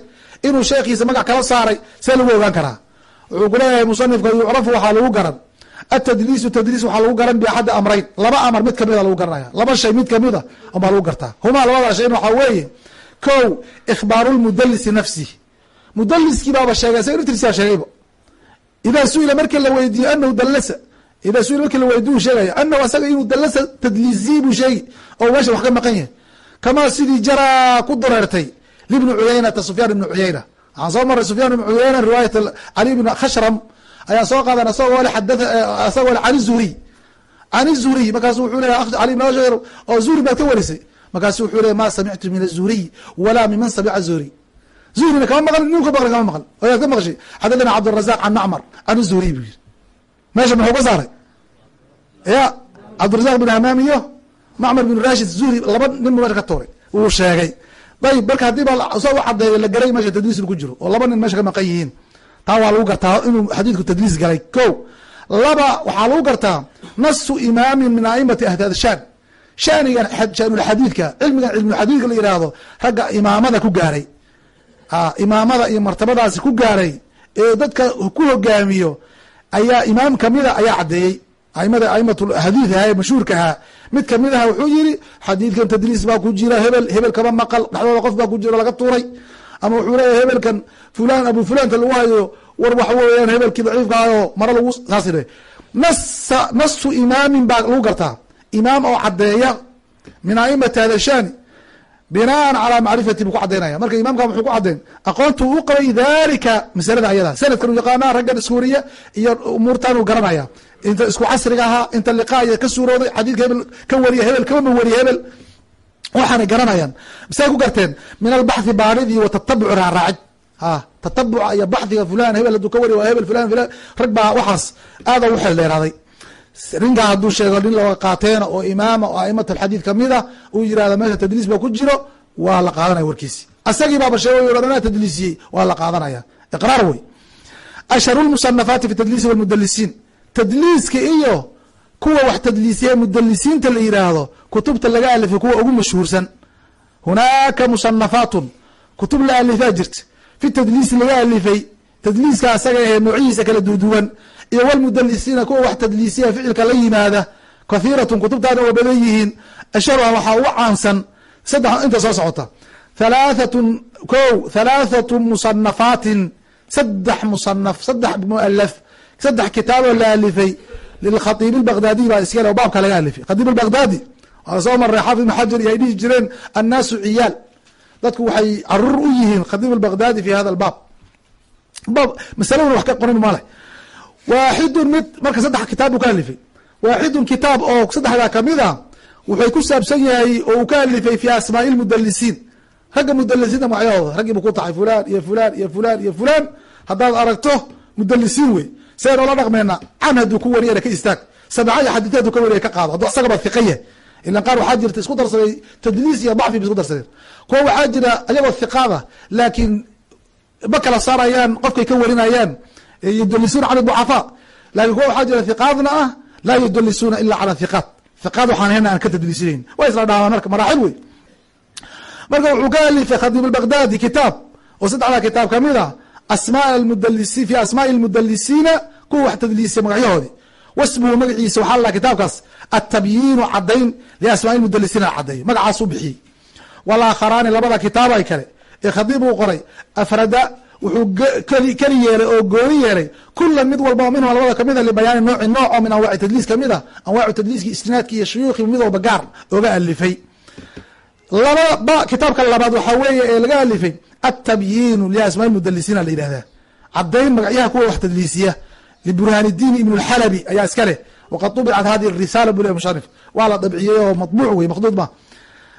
inuu sheekhiisa magac kala saaray see lagu ogaan karaa. Wuxuu ku leeyahay musanifka yucrafu waxaa lagu garan. Atadliisu tadliis waxaa lagu garan biaxadi amrayn. Laba amar mid kamida lagu garanaya laba shay mid kamida unbaa lagu gartaa. Humaa labada shayn waxaa weeye. Ko ikhbaaru lmudalisi nafsihi mudaliskii baaba sheegay sa naftiisa sheegayba idaa su'ila markii la weydiiyo anahu dalasa idaa su'ila markii la weydiyo u sheegaya anahu asaga inuu dalasa tadliisiyi buu sheegi oo meesha wax ka maqan yahay kamaa sidii jaraa ku dareertay libni cuyaynata sufyaan ibni cuyayna waxaan soo maray sufyaan ibn cuyayna riwaayat cali bn khashram ayaan soo qaadan asagoo le xada asagoo le can zuhriy zuhriy markaasu wuxuu leeya cali ashar oo zuhri baad ka warisay markaasu wuxuu leeya ma samictu min azuhriy walaa miman samica zuhri zuhrina kama maql nin ka maqli kama maql oyaad ka maqshay xadathana cabdrazaq can macmar can zuhriy buu yiri meesha muxuu ka saaray ya cabdirazaq bin hamaam iyo macmar bin rashid zuhri laba nin bu meesha ka tuuray wuu sheegay ayb marka haddii ba soo u cadeeyo la garay meesha tadliis ku jiro oo laba nin meesha ka maqan yihiin taa waa lagu gartaa inuu xadiidku tadliis galay ko laba waxaa lagu gartaa nasu imaamin min aimati ahdaad shan shanigan shaanulxadiidka cilmigan cilmulxadiidka la yihahdo ragga imaamada ku gaaray imaamada iyo martabadaasi ku gaaray ee dadka ku hogaamiyo ayaa imaam kamida ayaa cadeeyey aimada aimatxadiid aha ee mashhuurka ahaa. Mid ka mid aha wuxuu yiri xadiidkan tadliis baa ku jira hebel hebel kama maqal dhexdooda qof baa ku jiro laga tuuray. Ama wuxuu leeyahy hebelkan fulan abu fulanta lagu hayo war waxa weeyaan hebelkii daciifka ahoo mara lagu saasire nasa nasu imaamin baa lagu gartaa. Imaam oo cadeeya min aimati hada binaan calaa macrifati buu ku cadaynaya marka imaamka muxuu ku cadeyn aqoontu u qabay dalika masalada ayada. Sanadkan u yaqaana raggan iswariya iyo umuurtan uu garanaya. Inta isku casriga ahaa inta liqaaya ka suurooday xadiidka hebel ka wariya hebel kama wariya hebel waxaanay garanayaan. Masay ku garteen min albaxthi baanidii wa raaraacid ha tatabuca iyo baxdiga fulan hebel hadduu ka wariya waa hebel fulan fulan rag baa waxaas aada u xeel dheeraaday ninkaa hadduu sheego nin laga qaateena oo imaama oo aimat alxadiid ka mid a uu yiraahdo meesha tadliis ba ku jiro waa la qaadanaya warkiisi. Asagii baaba sheego anaa tadliisiyey waa la qaadanaya. Iqraar wey ashharu lmusanafaati fi tadliisi walmudalisiin tadliiska iyo kuwa wax tadliisiya mudalisiinta la yiraahdo kutubta laga alifay kuwa ugu mashhuursan. Hunaaka musanafaatun kutub la alifaa jirta. Fi tadliisi laga alifay tadliiska asaga ahee noocyihiisa kala duuduwan iyo wlmudalisiina kuwa wax tadliisiya ficilka la yimaada kathiiratun kutubtaana waa badan yihiin. Asharuha waxaa ugu caansan. Saddex inta soo socota. Halaahatun ko halaathatu musanafaatin saddex musanaf saddex mualaf saddex kitaaboo la alifay. Lilkhatiib albagdaadiy baa iskale oo baabka laga alifay. Khatiib albagdaadi waa soo maray xaafid ibn iyo ay dhihi jireen annaasu ciyaal. Dadku waxay carruur u yihiin khatiib albagdaadi fi hada albaab. baab masaladuna wax ka qorin male waaxidun mid marka saddex kitaab buu ka alifay. Waaxidun kitaab oo saddexdaa ka mid a wuxuu ku saabsan yahay oo uu ka alifay fi asmaai lmudalisiin ragga mudalisiinta magacyahooda raggii buu ku taxay fulan iyo fulan iyo fulan iyo fulan haddaad aragto mudalisiin wey. See noola dhaqmeena can hadduu ku wariyana ka istaag. Samaca iyo xadiid haduu ka wariya ka qaado. Hadduu asagaba hiqa yahay. Ilan qaar waxaa jirta isku darsaday tadliis iyo dacfi ba isku darsadeen kuwa waxaa jira ayagoo hiqaada laakiin ma kala saarayaan qofkay ka warinayaan yudalisuuna can ducafaa. Lakin kuwa waxaa jira hiqaadna ah laa yudalisuuna ila cala hiqaat hiqaad waxaan hena aan ka tadliisinayn. Waa isla dhaamaan marka maraaxil wey marka wuxuu ka alifay khadiib albagdaadi kitaab oo saddexdaa kitaab ka mid a asma mudalisi fi asmaai lmudalisiina kuwa wax tadliisiya magacyahoodii wasmuhu magaciisa waxaa la kitaabkaas atabyiinu cadayn liasmaai mudalisiina la cadeeyo magacaas u bixiyey walakharaani labada kitaab ay kale ee khadiib uu qoray. Afrada wuxuu keli yeelay oo gooni yeelay. Kula mid walba minhuma labada kamida ah libayaani nooci nooc oo min anwaaci tadliis ka mid a ah, anwaacu tadliiski isnaadki iyo shuyuuki mid walba gaar oga alifay lababa kitaabka labaad waxaa weeye ee laga alifay atabyiinu liasmaa mudalisiina la yidhahdaa caddayn magacyaha kuwa wax tadliisiya. Liburhaanidiin ibnu lxalabi ayaa iska leh. Waqad ubicat hadihi risala bule musharif waa la dabciyey oo mabuuc wey maqduud ma.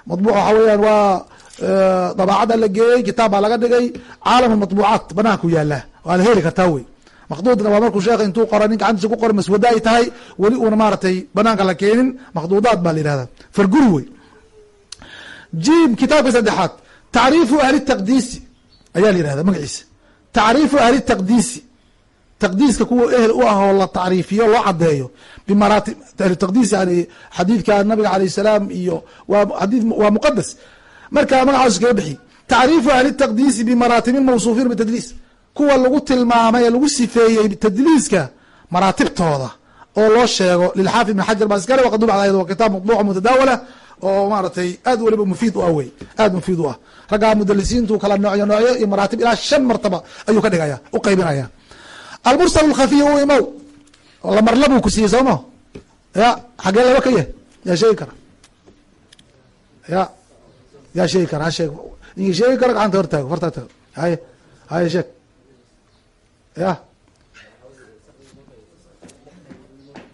Mabuuc waxaa weyaan waa dabaacada la geeyey kitaab baa laga dhigay caalam maطbuucaat banaanku yaalla waa la heli kartaa wey. Maqduudna waa markuu sheekh intuu qora nin gacantiisa ku qora maswada ay tahay weli uuna maaratay banaanka la keenin maqduudaat baa la yihahda farguri wey. Jim kitaabka saddexaad. Tacriifu ahli taqdiisi ayaa la yihahda magaciisa. Tacriifu ahli taqdiisi. Taqdiiska kuwa ehel u ah oo la tacriifiyo loo cadeeyo bimaraatib ahlu taqdiis yani xadiidka nabiga alayh salaam iyo waa xadii waa muqadas marka magacaas iskaga bixi. Tacriifu ahli taqdiisi bimaraatibi mawsuufiin bitadliis. Kuwa lagu tilmaamay ee lagu sifeeyey tadliiska maraatibtooda oo loo sheego lilxaafid ibn xajar baa iskale waqad dubcad ayad waa kitaab maqduuca mutadaawala oo maaratay aad weliba mufiid u ah wey. Aad mufiid u ah. Raggaa mudalisiintu kala noocyo noocyo iyo maraatib ilaa shan martaba ayuu ka dhigaya u qaybinaya. Almursal alkhafiy u imow lamarla buu ku siiyey sooma ya xagee laba ka yah yaa sheegi kara. Ya yaa sheegi kara ha sheeg ninkii sheegi kara gacanta hortaago fartaa tago haye haye sheeg. Ya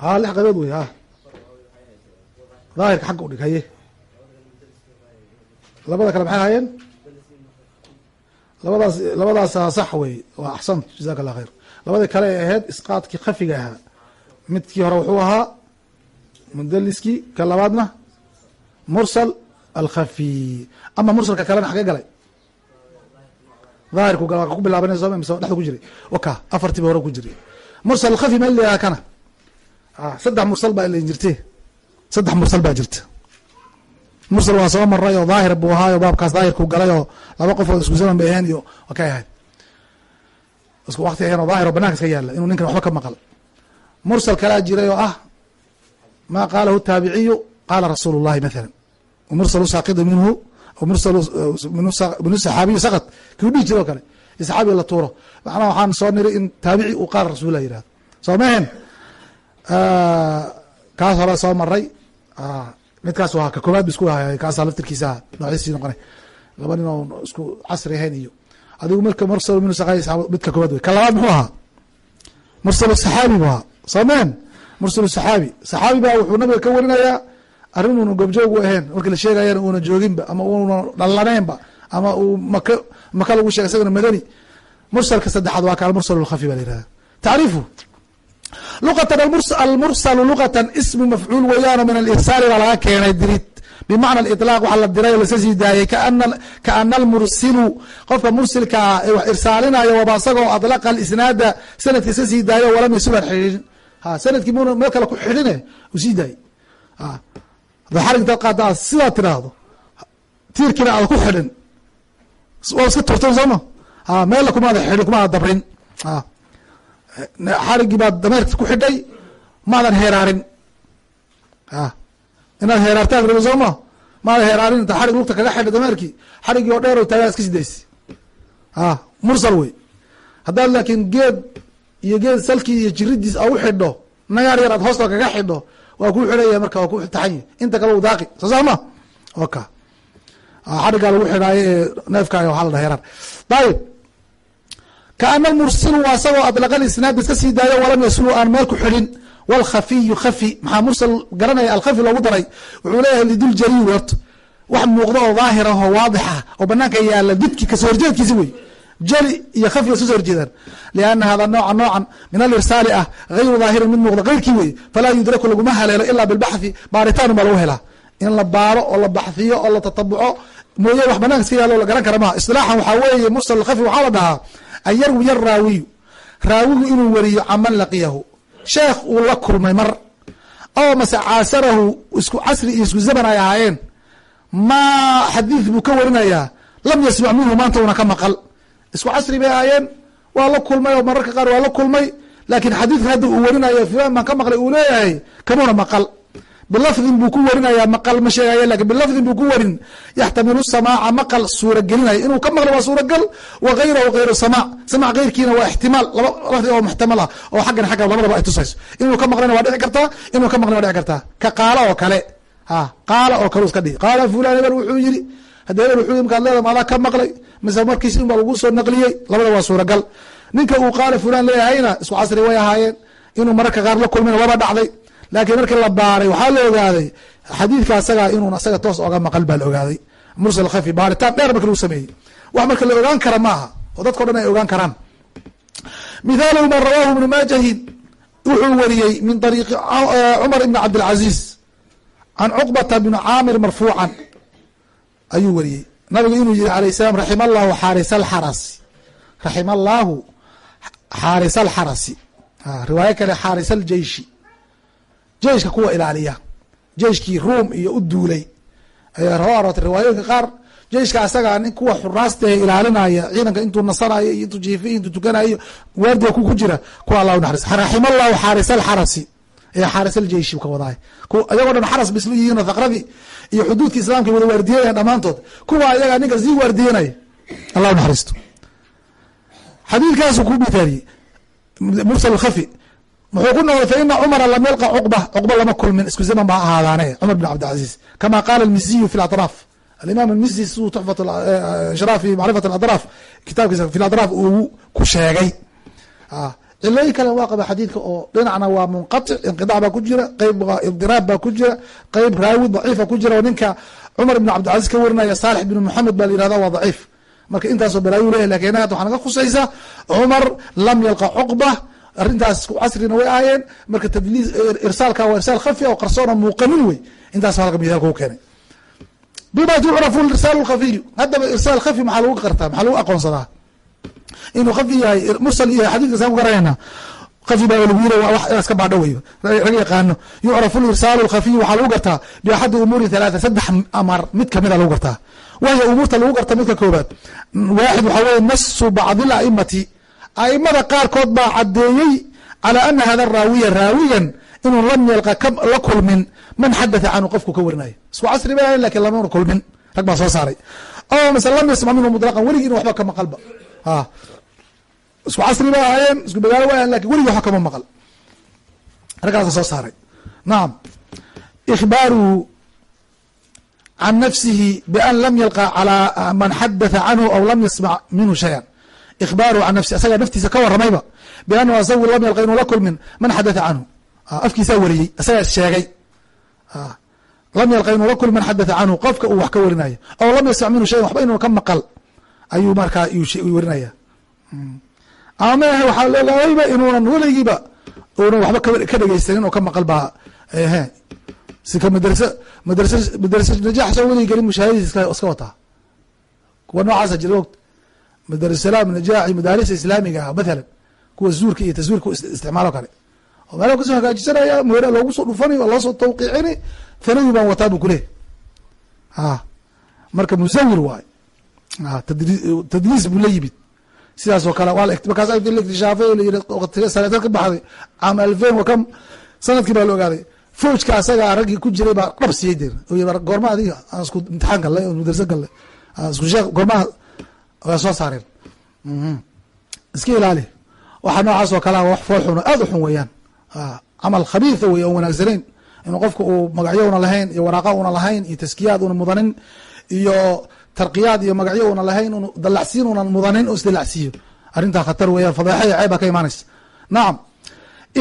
ha lix qaybood wey ha daahirka xagga udhig haye labada kale maxay hayeen labadaas labadaasa sax wey waa axsant jazaka allah khayr. Labadii kale ay ahayd isqaadkii khafiga ahaa. Midkii hore wuxuu ahaa mudaliskii ka labaadna mursal alkhafi ama mursalka kalena xagee galay daahirku waa ku bilaabanay sooma mise dhexda ku jiray waka afartiiba hore ku jiray mursal alkhafi ma layaha kana saddex mursal baa la jirte saddex mursal baa jirta mursal waa soo maray oo daahir buu ahaayo baabkaas daahirku galay oo laba qofood isku zaman bay ahayn iyo kay ahayd isku wakti ahayn oo daahir oo bananka iska yaalla inuu ninkan waxba ka maqal mursal kalaa jiray oo ah ma qaalahu taabiciyu qaala rasuulu llahi mathalan wmursalu saaqidu minhu mursalu minu saxaabiyu sakad kiu dhihi jiro o kale saxaabiga la tuuro macnaha waxaan soo niri in taabici uu qaala rasuulah yihahdo soo mahen kaas hore soo maray midkaas waa ka koobaad ba isku hay kaasaa laftirkiisa noocdiisii noqona laba nin oo isku casri ahayn iyo adigu marka mursal minu midka koobaad wey ka labaad muxuu ahaa mursal saxaabi bu ahaa soo mahen mursal saxaabi saxaabi baa wuxuu nabiga ka warinayaa arrin uuna goobjoog u ahayn markii la sheegayana uuna jooginba ama uuna dhallanaynba ama uu maka maka lagu shegay isagona madani. Mursalka saddexaad waa ka almursal lkhafi ba la yihahda tacriifu luqatan almursalu luqatan ismu mafcuul weeyaano min alirsaali baa laga keenay dirid. Bimacna aliطlaaq waxaa la diray oo lasa sii daayey kaana almursilu qofka mursilka ah ee wax irsaalinayo waba asagoo adlaqa alisnaada sanadka iska daayo walam yasugan xidhiidhin ha sannadkii muna meel kale ku xidhine uu sii ada xarig intaad sidaa tiraahdo tiirkiina aad ku xidhin. Waa iska turtan sooma a meella kumaada xidhin kumaada dabrin. Xarigii baad dameerka ku xidhay maadan heeraarin. A inaad heeraartaan rabi sooma maadan heeraarin inta xarig lugta kaga xidhay dameerkii xarigii oo dheer o taagaa iska sidaysi. A mursal wey. Haddaad laakiin geed iyo geed salkii iyo jiridiis a u xidho nagaar yar aad hoosta kaga xidho waa kuu xidhaya marka waa ku taxany inta kale u daaqi. Soo saama oka. Xarigaa lagu xidhaayo ee neefkaaga waxaa la dhaha heeraan dayib kaana almursilu waa asagoo adlaqa isnaad iska sii daayo walam yaslu aan meel ku xidhin. Wاlkhafiyu khafi. Maxaa mursal garanaya? Alkhafi loogu daray. Wuxuu leeyahay liduljaliil horta wax muuqda oo daahir ah oo waadixa oo banaanka yaalla didki ka soo horjeedkiisi wey jali iyo khafi waa soo horjeedaan. Liana hada nooca noocan min alirsaali ah gayru daahirin mid muuqda. Keyrkii wey falaa yudraku laguma haleelo ilaa bilbaxthi baaritaan baa lagu helaa. In la baaro oo la baxhiyo oo la tatabuco mooye wax banaanka iska yaalo la garan kara maha isilaaxan waxaa weeye mursal khafi waxaa la dhahaa an yarwiya raawiyu raawigu inuu weriyo caman laqiyahu. Sheekh uu la kulmay mar. Oo mase caasarahu isku casri iyo isku zaman ay ahaayeen. Ma xadiid buu ka warinayaa lam yasmac minhu maanta una ka maqal isku casri bay ahaayeen. Waa la kulmay oo mararka qaar waa la kulmay. Laakiin xadiidkan hadda uu warinayo filan baan ka maqlay uu leeyahay kamuna maqal. Bilafdin buu ku warinaya maqal ma sheegaya laakiin bilafdin buu ku warin. Yaxtamilu samaaca maqal suuragelinaya inuu ka maqlay waa suuragal wa gayrahu gayru samaac samac keyrkiina waa ixtimaal. Laba lafdi oo muxtamal ah oo xaggan xagga labadaba ay tusayso. Inuu ka maqlayna waa dhici kartaa inuu ka maqlayna waa dhici kartaa. Ka qaala oo kale. Ha qaala oo kale iska dhihi. Qaala fulan hebel wuxuu yiri haddi hebel wuxuu yiri markaad leeda maadaa ka maqlay mise markiis in baa lagu soo naqliyey labada waa suuragal. Ninka uu qaala fulan leeyahayna isku casri way ahaayeen. Inuu mararka qaar la kulmayna waaba dhacday. Laakiin markii la baaray waxaa la ogaaday xadiidka asagaa inuun asaga toos oga maqal baa la ogaaday. Mursal khafi baaritaan dheer marki lagu sameeyey. Wax marka la ogaan kara maaha oo dadko dhan ay ogaan karaan. Mithaaluhu man rawaahu ibnu maajahin wuxuu wariyey min ariiqi cumar ibn cabdilcaziiz can cuqbata bni caamir marfuucan ayuu wariyey nabigu inuu yihi alayh salam raxima allahu xaaris alxarasi. Raxima allahu xaaris alxarasi riwaayo kale xaaris aljeishi jeiska kuwa ilaaliya. Jeiskii ruum iyo u duulay. Ayaa rawa aroortay riwaayooyinka qaar jeiska asagaa nin kuwa xuraasta ilaalinaya ciidanka intuu nasanayo iyo intuu jiifiy intuu tukanayo waardiga ku jira kuwa allah naxariis. Raxima allahu xaaris alxarasi ee xaaris aljeishi ka wadaay ayagoo dhan xaras bislu yihiin iyo xuduudka islaamka wada waardiyanaya dhammaantood. Kuwa ayagaa ninka sii waardiyanaya allah naxariisto xadiidkaasu ku mithaaliyey mursal khafi muxuu ku noqday faina cumara lam yalqa cuqba cuqba lama kulmin isku zaman baa ahaadaane cumar bin cabdilcaziiz kama qaala almisiyu fi latraaf alimaam almisi siduu tuxfat ishraaf fi macrifat alatraaf kitaabkiisa fi latraaf uu ku sheegay cilooyin kale waa qaba xadiidka oo dhinacna waa munqatic inqidac baa ku jira qeyb idiraab baa ku jira qeyb raawi daciifa ku jira oo ninka cumar ibn cabdilcaziz ka warinaya saalix bin moxamed baa la yihahda waa daciif. Marka intaasoo balaayu leyahy laakiin innaga waxaa naga khusaysa cumar lam yalqa cuqba arrintaas casrina way ahaayeen marka tadliis irsaalka waa irsaal khafi oo qarsoon oo muuqanin wey intaas halka mithaalka u keenay. Bima tucrafu irsaal lkhafiyu haddaba irsaal khafi maxaa lagu qartaa? Maxaa lagu aqoonsadaa inuu khafi yahay mursal yahay xadidka saan ku garanayna khafi baa lagu yiri wax iska baadho wey rag yaqaano yucrafu lirsaalu lkhafiyu waxaa lagu gartaa biaxadi umuuri halaata saddex amar mid kamida lagu gartaa. Wahya umuurta lagu garta midka koobaad waaxid waxaa weye nasu bacdi aimati aimada qaarkood baa cadeeyey calى ana hada raawiya raawiyan inuu lam yalqa la kulmin man xadatha canhu qofku ka warinayo isku casri ba laakiin lamana kulmin. Rag baa soo saaray. O mase lam yasmac minhu muطlaqan weligii in waxba ka maqalba isku casri ba ahaayeen isku magaalo wa ahayn laakiin weligii waxba kama maqal. Raggaasa soo saaray. Nacam ikhbaaruhu can nafsihi ban lam yalqa calى man xadatha canhu aw lam yasmac minhu shaya ikhbaaruhu can nafsi asagaa naftiisa ka waramayba biannahu asagu lam yalqa inuu la kulmin man xadatha canhu. Afkiisaa wariyey asagaa sheegay. Lam yalqa inuu la kulmin man xadatha canhu qofka uu wax ka warinayo aw lam yasmac minhu shayan waxba inuu ka maqal ayuu markaa warinaya ama waxaa la ogaadayba inuunan weligiiba unan waxba ka dhegeysanin oo ka maqal baa he sika madrasa madrasa madrasa najax soo weligi gelin mushaahadiis iska wataa kuwa noocaasa jira ogt madarasalaam najaaxi madaarisa islaamiga ah mathalan. Kuwa zuurka iyo taswiirka isticmaalo kale. Oo meela ka soo hagaajisanaya meera loogu soo dhufani oo loosoo tawqiicini thanadii baan wataa bu kuleh a marka musawir waay. Tadliis buu la yimid sidaas oo kale markaas sanateed ka baxday. Caam alfein wa kam sannadkii baa la ogaaday. Fojka asagaa raggii ku jiray baa dhab siiyey de goorma adiga aan isku imtixaan galle madrasa galle isku sheekh goormaha waa soo saareen. Iska ilaali. Waxa noocaas oo wax fool xun aad u xun weeyaan. Camal khabiitha wey oon wanaagsanayn inuu qofka uu magacyo una lahayn iyo waraaqa una lahayn iyo taskiyaad una mudanin iyo tarqiyaad iyo magacyo una lahayn un dalacsiin unan mudanin oo isdalacsiiyo arrintaa khatar weeyaan fadeexa iyo ceeb baa ka imaanaysa. Nacam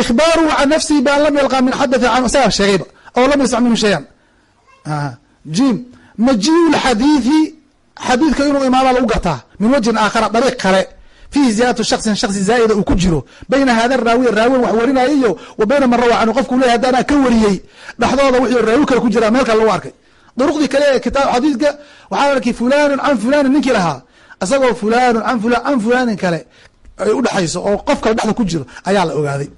ikhbaaruhu can nafsihi ban lam yalqa min xadatha canhu isagaa sheegayba aw lam yasmac minhu shayan. Jim majiu lxadiithi xadiidka inuu imaama lagu gartaa min wajhin aakhara dariiq kale fiihi ziyaadatu shaksin shaksi zaa'ida uu ku jiro. Bayna hada raawiya raawiyan wax warinaya iyo wa bayna man rawa canhu qofku ley haddaanaa ka wariyey dhexdooda wixii raawi kale ku jiraa meel kale lagu arkay duruqdii kale ee kitaab xadiidka waxaa arkay fulanun can fulanin ninkii lahaa. Isagoo fulanun an fulan can fulanin kale ay udhexayso oo qof kale dhexda ku jiro ayaa la ogaaday.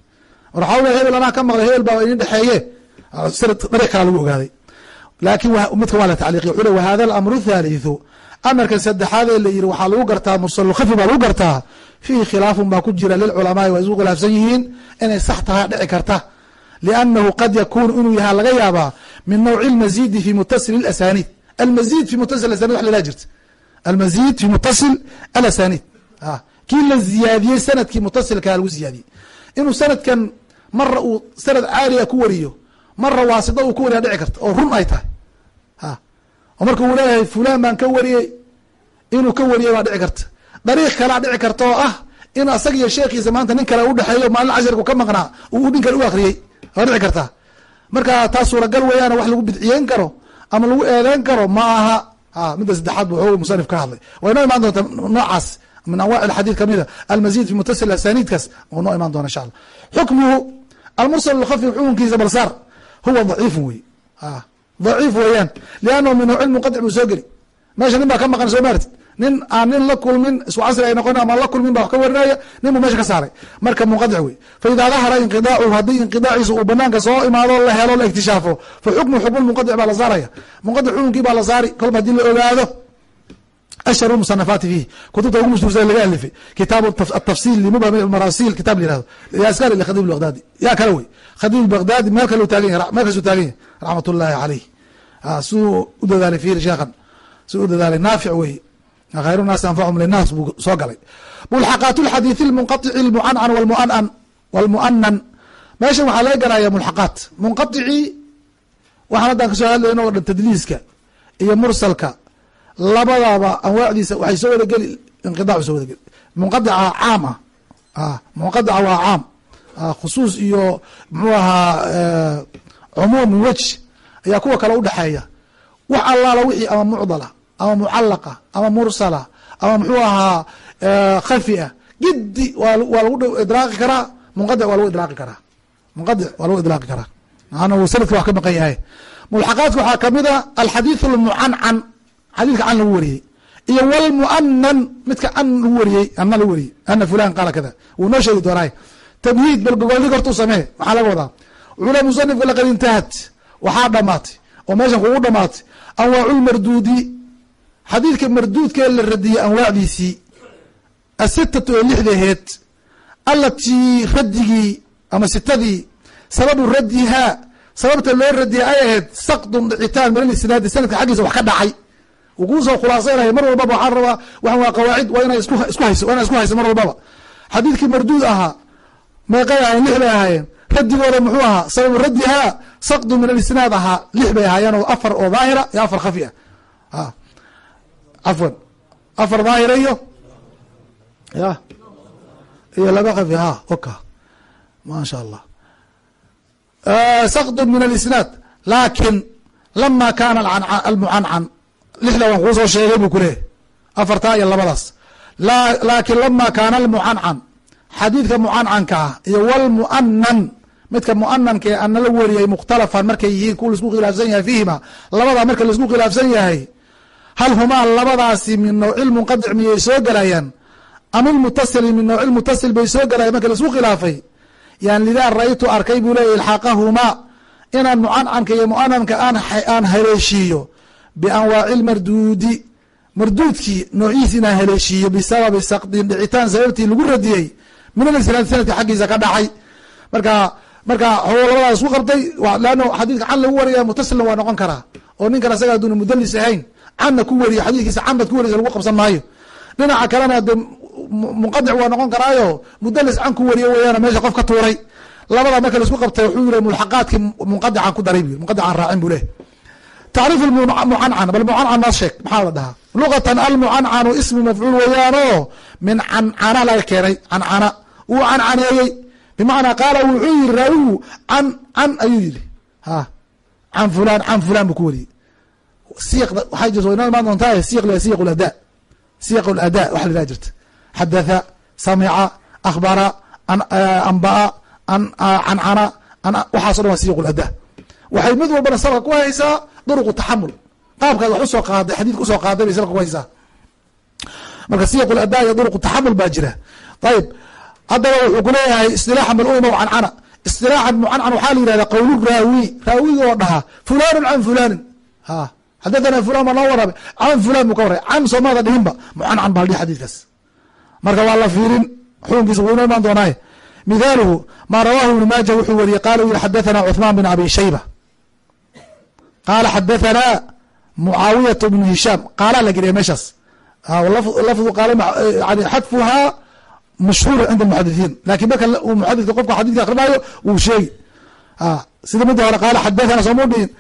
Mar waxaa le hebel anaa ka maqlay hebel baa idin dhexeeye dariiq kale lagu ogaaday. Laakin midka waa la tacliiqiya wuxuu le wahada alamru thaalithu amarkan saddexaad ee la yiri waxaa lagu gartaa mursalulkhafi baa lagu gartaa. Fiihi khilaafun baa ku jira lilculamaai waa isku khilaafsan yihiin inay sax tahay dhici karta liannahu qad yakunu inuu yahaa laga yaabaa min nawci almazidi fi mutasil alasaniid almazid fi mutasil asanid wax lala jirta almazid fi mutasil alasaniid kii la ziyaadiyey sannadkii mutasilkaa lagu ziyaadiyey inuu sanadkan mara uu sanad caaliya ku wariyo mara waasida uu ku wariya dhici karta oo run ay tahay oo marka uu leeyahay fulan baan ka wariyey inuu ka wariyey baa dhici karta dariiq kalea dhici karta oo ah in asag sheekiisa maanta nin kale udhexeeyo maalin cashirku ka maqnaa uu nin kale u akriyey waa dhici karta. Marka taa suuragal weeyaan wax lagu bidciyeyn karo ama lagu eedeyn karo ma aha. Midda saddexaad xog musanif ka hadlay. Way noo imaan doonta noocaas. Min anwac alxadiid kamida almazid fi mutasil asaniidkaas u noo imaan doona insha allah xukmuhu almursal lkhafi xukunkiisa balsaar huwa daciifun wey daciif weeyaan. Liannahu min nawci munqatic buu soo geli. Meesha nin baa ka maqan soo maartid nin aan nin la kulmin isku casri ay noqon ama la kulmin baa wax ka warinaya nin buu meesha ka saaray. Marka munqadic wey fa idaa dahara inqidaacuhu haddii inqidaaciisa uu banaanka soo imaado la helo la iktishaafo fa xukmu xukmu munqadic baa la saaraya. Munqadic xukunkii baa la saari kolba haddii la ogaado ashhar musanafaati fiihi. Kutubta ugu mashhuursan laga alifay kitaabu atafsil limubham marasil kitab la yihahdo yaskar ila khadib albaghdadi. Yaa kale wey. Khadib albaghdadi meel kale taagan yahay meel kaasuu taagan yahay raxmat ullahi caleyh siduu u dadaalay fiiri sheekhan. Siduu u dadaalay naafic wey khayr naasi anfacum linaas buu soo galay mulxaqaat lxadiidi lmunqaici lmuancan wlmuanan meeshan waxaa laga galayaa mulxaqaat munqaicii waxaan haddan ka soo hadlayno o dhan tadliiska iyo mursalka labadaba anwaacdiisa waxay soo wada geli inqiaacu soo wadageli munqaica caam ah munqaica waa caam khusuus iyo muxuu ahaa cumuum wej ayaa kuwa kale udhexeeya wax allaala wixii ama mucdala ama mucalaqa ama mursala ama muxuu ahaa khafia gidi waa lagu idraaqi karaa munqadic waa lagu idraaqi karaa munqadic waa lagu idraaqi karaa maana uu sanadka wax ka maqan yahay mulxaqaadka waxaa ka mid a alxadiiث اlmucancan xadiidka can lagu wariyey iyo wlmuanan midka an lagu wariyey ana lagu wariyey ana fulan qaala kada wuu noo sheegi doonay tamhiid bal gogoldhig hortuu samee maxaa laga wadaa wuxuu le musanifka laqad intahat waxaa dhamaatay oo meeshan kugu dhamaatay anwaacu lmarduudi xadiidka marduudkee la radiyey anwaacdiisii asitatu ee lixdaheed alatii radigii ama sitadii sababu radihaa sababta loo radiyay ay ahayd sakdun dhicitaan min alisnaadi sanadka xaggiisa wax ka dhacay. Uu kuu soo khulaasaynaya mar walbaba waxaa rabaa waxan waa qawaacid waa inay isku hayso waa inay isku hayso mar walbaba. Xadiidkii marduud ahaa meeqay ahayen lix bay ahaayeen. Radigooda muxuu ahaa sababu radihaa sakdun min alisnaad ahaa lix bay ahaayeen oo afar oo daahira iyo afar khafi ah cafwan afar daahira iyo ya. Iyo laba khafi ha oka. Ma sha allah sakd min alisnaad. Laakin lama kaana almucancan lixda waan kuu soo sheegay buu kuleeyahy afartaa iyo labadaas. Laakin lama kaana almucancan xadiidka mucancanka ah iyo wlmuanan midka muananka ee ana la wariyay mukhtalafan markay yihiin kuwa la isku khilaafsan yahay fiihima labadaa marka la isku khilaafsan yahay hal humaa labadaasi min nawci lmunqadic miyay soo gelayaan ama min nawci lmutasil bay soo gelayan marka la isku khilaafay yan lidaa ra-ytu arkay buu leeya ilxaaqahumaa inaan mucancanka iyo muananka aan haleeshiiyo bianwaaci lmarduudi marduudkii noociisi inaan haleeshiiyo bisababi sakdin dhicitaan sababtii lagu radiyey min alisnaad xaggiisa ka dhacay marka marka xogo labadaa isku qabtay leanna xadiidka can lagu wariya mutasilna waa noqon karaa oo ninkan asaga aduuna mudalis ahayn canna ku wariyo xadiidkiisa can baad ku wariysa lagu qabsan maayo. Dhinaca kalena de munqadic waa noqon karaayo mudalis can ku wariye weyaana meesha qof ka tuuray. Labada marka la isku qabtay wuxuu yiri mulxaqaadkii munqadican ku daray bu munqadican raacin bu leh tacriif mucancan bal mucancan noo sheeg maxaa la dhahaa? Luqatan almucancanu ismu mafcuul weeyaano min cancana laga keenay cancana. Wuu cancaneeyey. Bimacnaa qaala wuxuu yiri raawigu can can ayuu yiri ha can fulan can fulan buu ku wariyey waxay jirta inoo imaan doontaa le siiq ladaa siiq ladaa waxa la dhaha jirta xadatha samica akhbara ambaa cancana waxaaso dhan waa siiq ladaa waxay mid walbana salka ku haysaa duruqu taxamul qaabkaad wax u soo qaaday xadiidka u soo qaaday bay salka ku haysaa marka siiq ladaa iyo duruqu taxamul baa jira ayib haddaba wuxuu ku leeyahay istilaaxa maluma cancana istilaaxan mucancan waxaa la yihahda qowlu raawi raawiga oo dhaha fulanu can fulanin xadathana fulan baa noo warabay. Can fulan buu ka warray can soomada dhihinba. Mucancan baa dhihi xadiidkaas. Marka waa la fiirin. Xukunkiisa wuu inoo imaan doonaaye. Mithaaluhu maa rawahu ibnu maaja wuxuu wariyey qaala yihi xadathana cuثmaan bin abi shayba. Qaala xadathana mucaawiyat bnu hishaam. Qaalaa la geliya meeshaas. Lafdu qaala yani xadfuhaa mashhuur cinda muxadithiin. Lakin marka muxadidka qofka xadidka akrinaayo wuu sheegi sida mida hore qaala xadathana soomau dhihin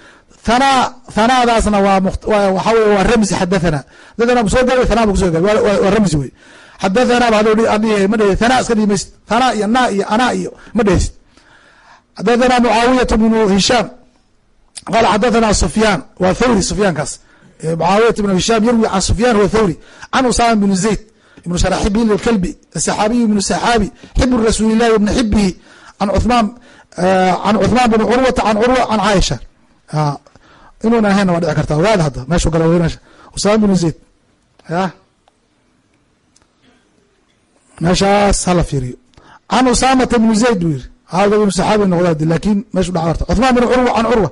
hanadaasna waxa wey waa ramzi xadathana xadathana soo gaabay thana bu kuso gaabay waa ramzi wey xadathana ba ma dhehe thana iska dhimaysid thana iyo na iyo ana iyo ma dheheysid xadathana mucaawiyat bnu hishaam qala xadathana sufyaan waa thawri sufyaankaas. Mucaawiyat bnu hishaam yarwi can sufyan huwa thawri. Can usama bnu zayd ibnu sharaxbil alkalbi saxaabiyu ibnu saxaabi xibu rasuuli lahi ibni xibihi an cuthmaan can cuthmaan bn curwata an curwa can caaisha inuuna ahaynna waa dhici karta ogaada hadda. Meeshuu gala meesha usama bnu zayd. Ya. Meeshaas hala fiiriyo. Can usamata bnu zayd buu yiri hada ibnu saxaabi noqda laakiin meeshu dhac karta. Cuثmaan bn curwa can curwa.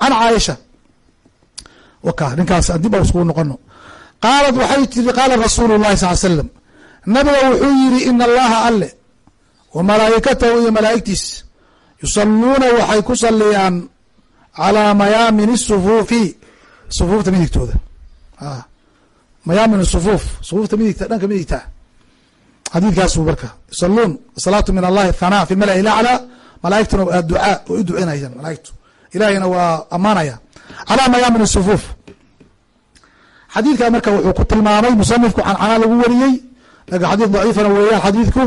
Can caaisha. Waka ninkaas dib a iskugu noqono qaalat waxay tiri qaala rasuulu llahi sal slam nabiga wuxuu yidhi ina allaha alle wa malaa'ikatahu iyo malaa'igtiis yusalluuna waxay ku saliyaan calaa mayaamin sufuufi sufuufta midigtooda mayaamin sufuuf sufuufta midigta dhanka midigta xadiidkaasu marka yusaluun asalaatu min allahi thana fi malai laclى malaaigtuna ducaa way u ducinayaan malaaigtu. Ilahina waa amaanaya calaa mayaamin sufuuf xadiidka marka wuxuu ku tilmaamay musanifku cancanaa lagu wariyey. Lakin xadiid daciifana weeyaan xadiidku.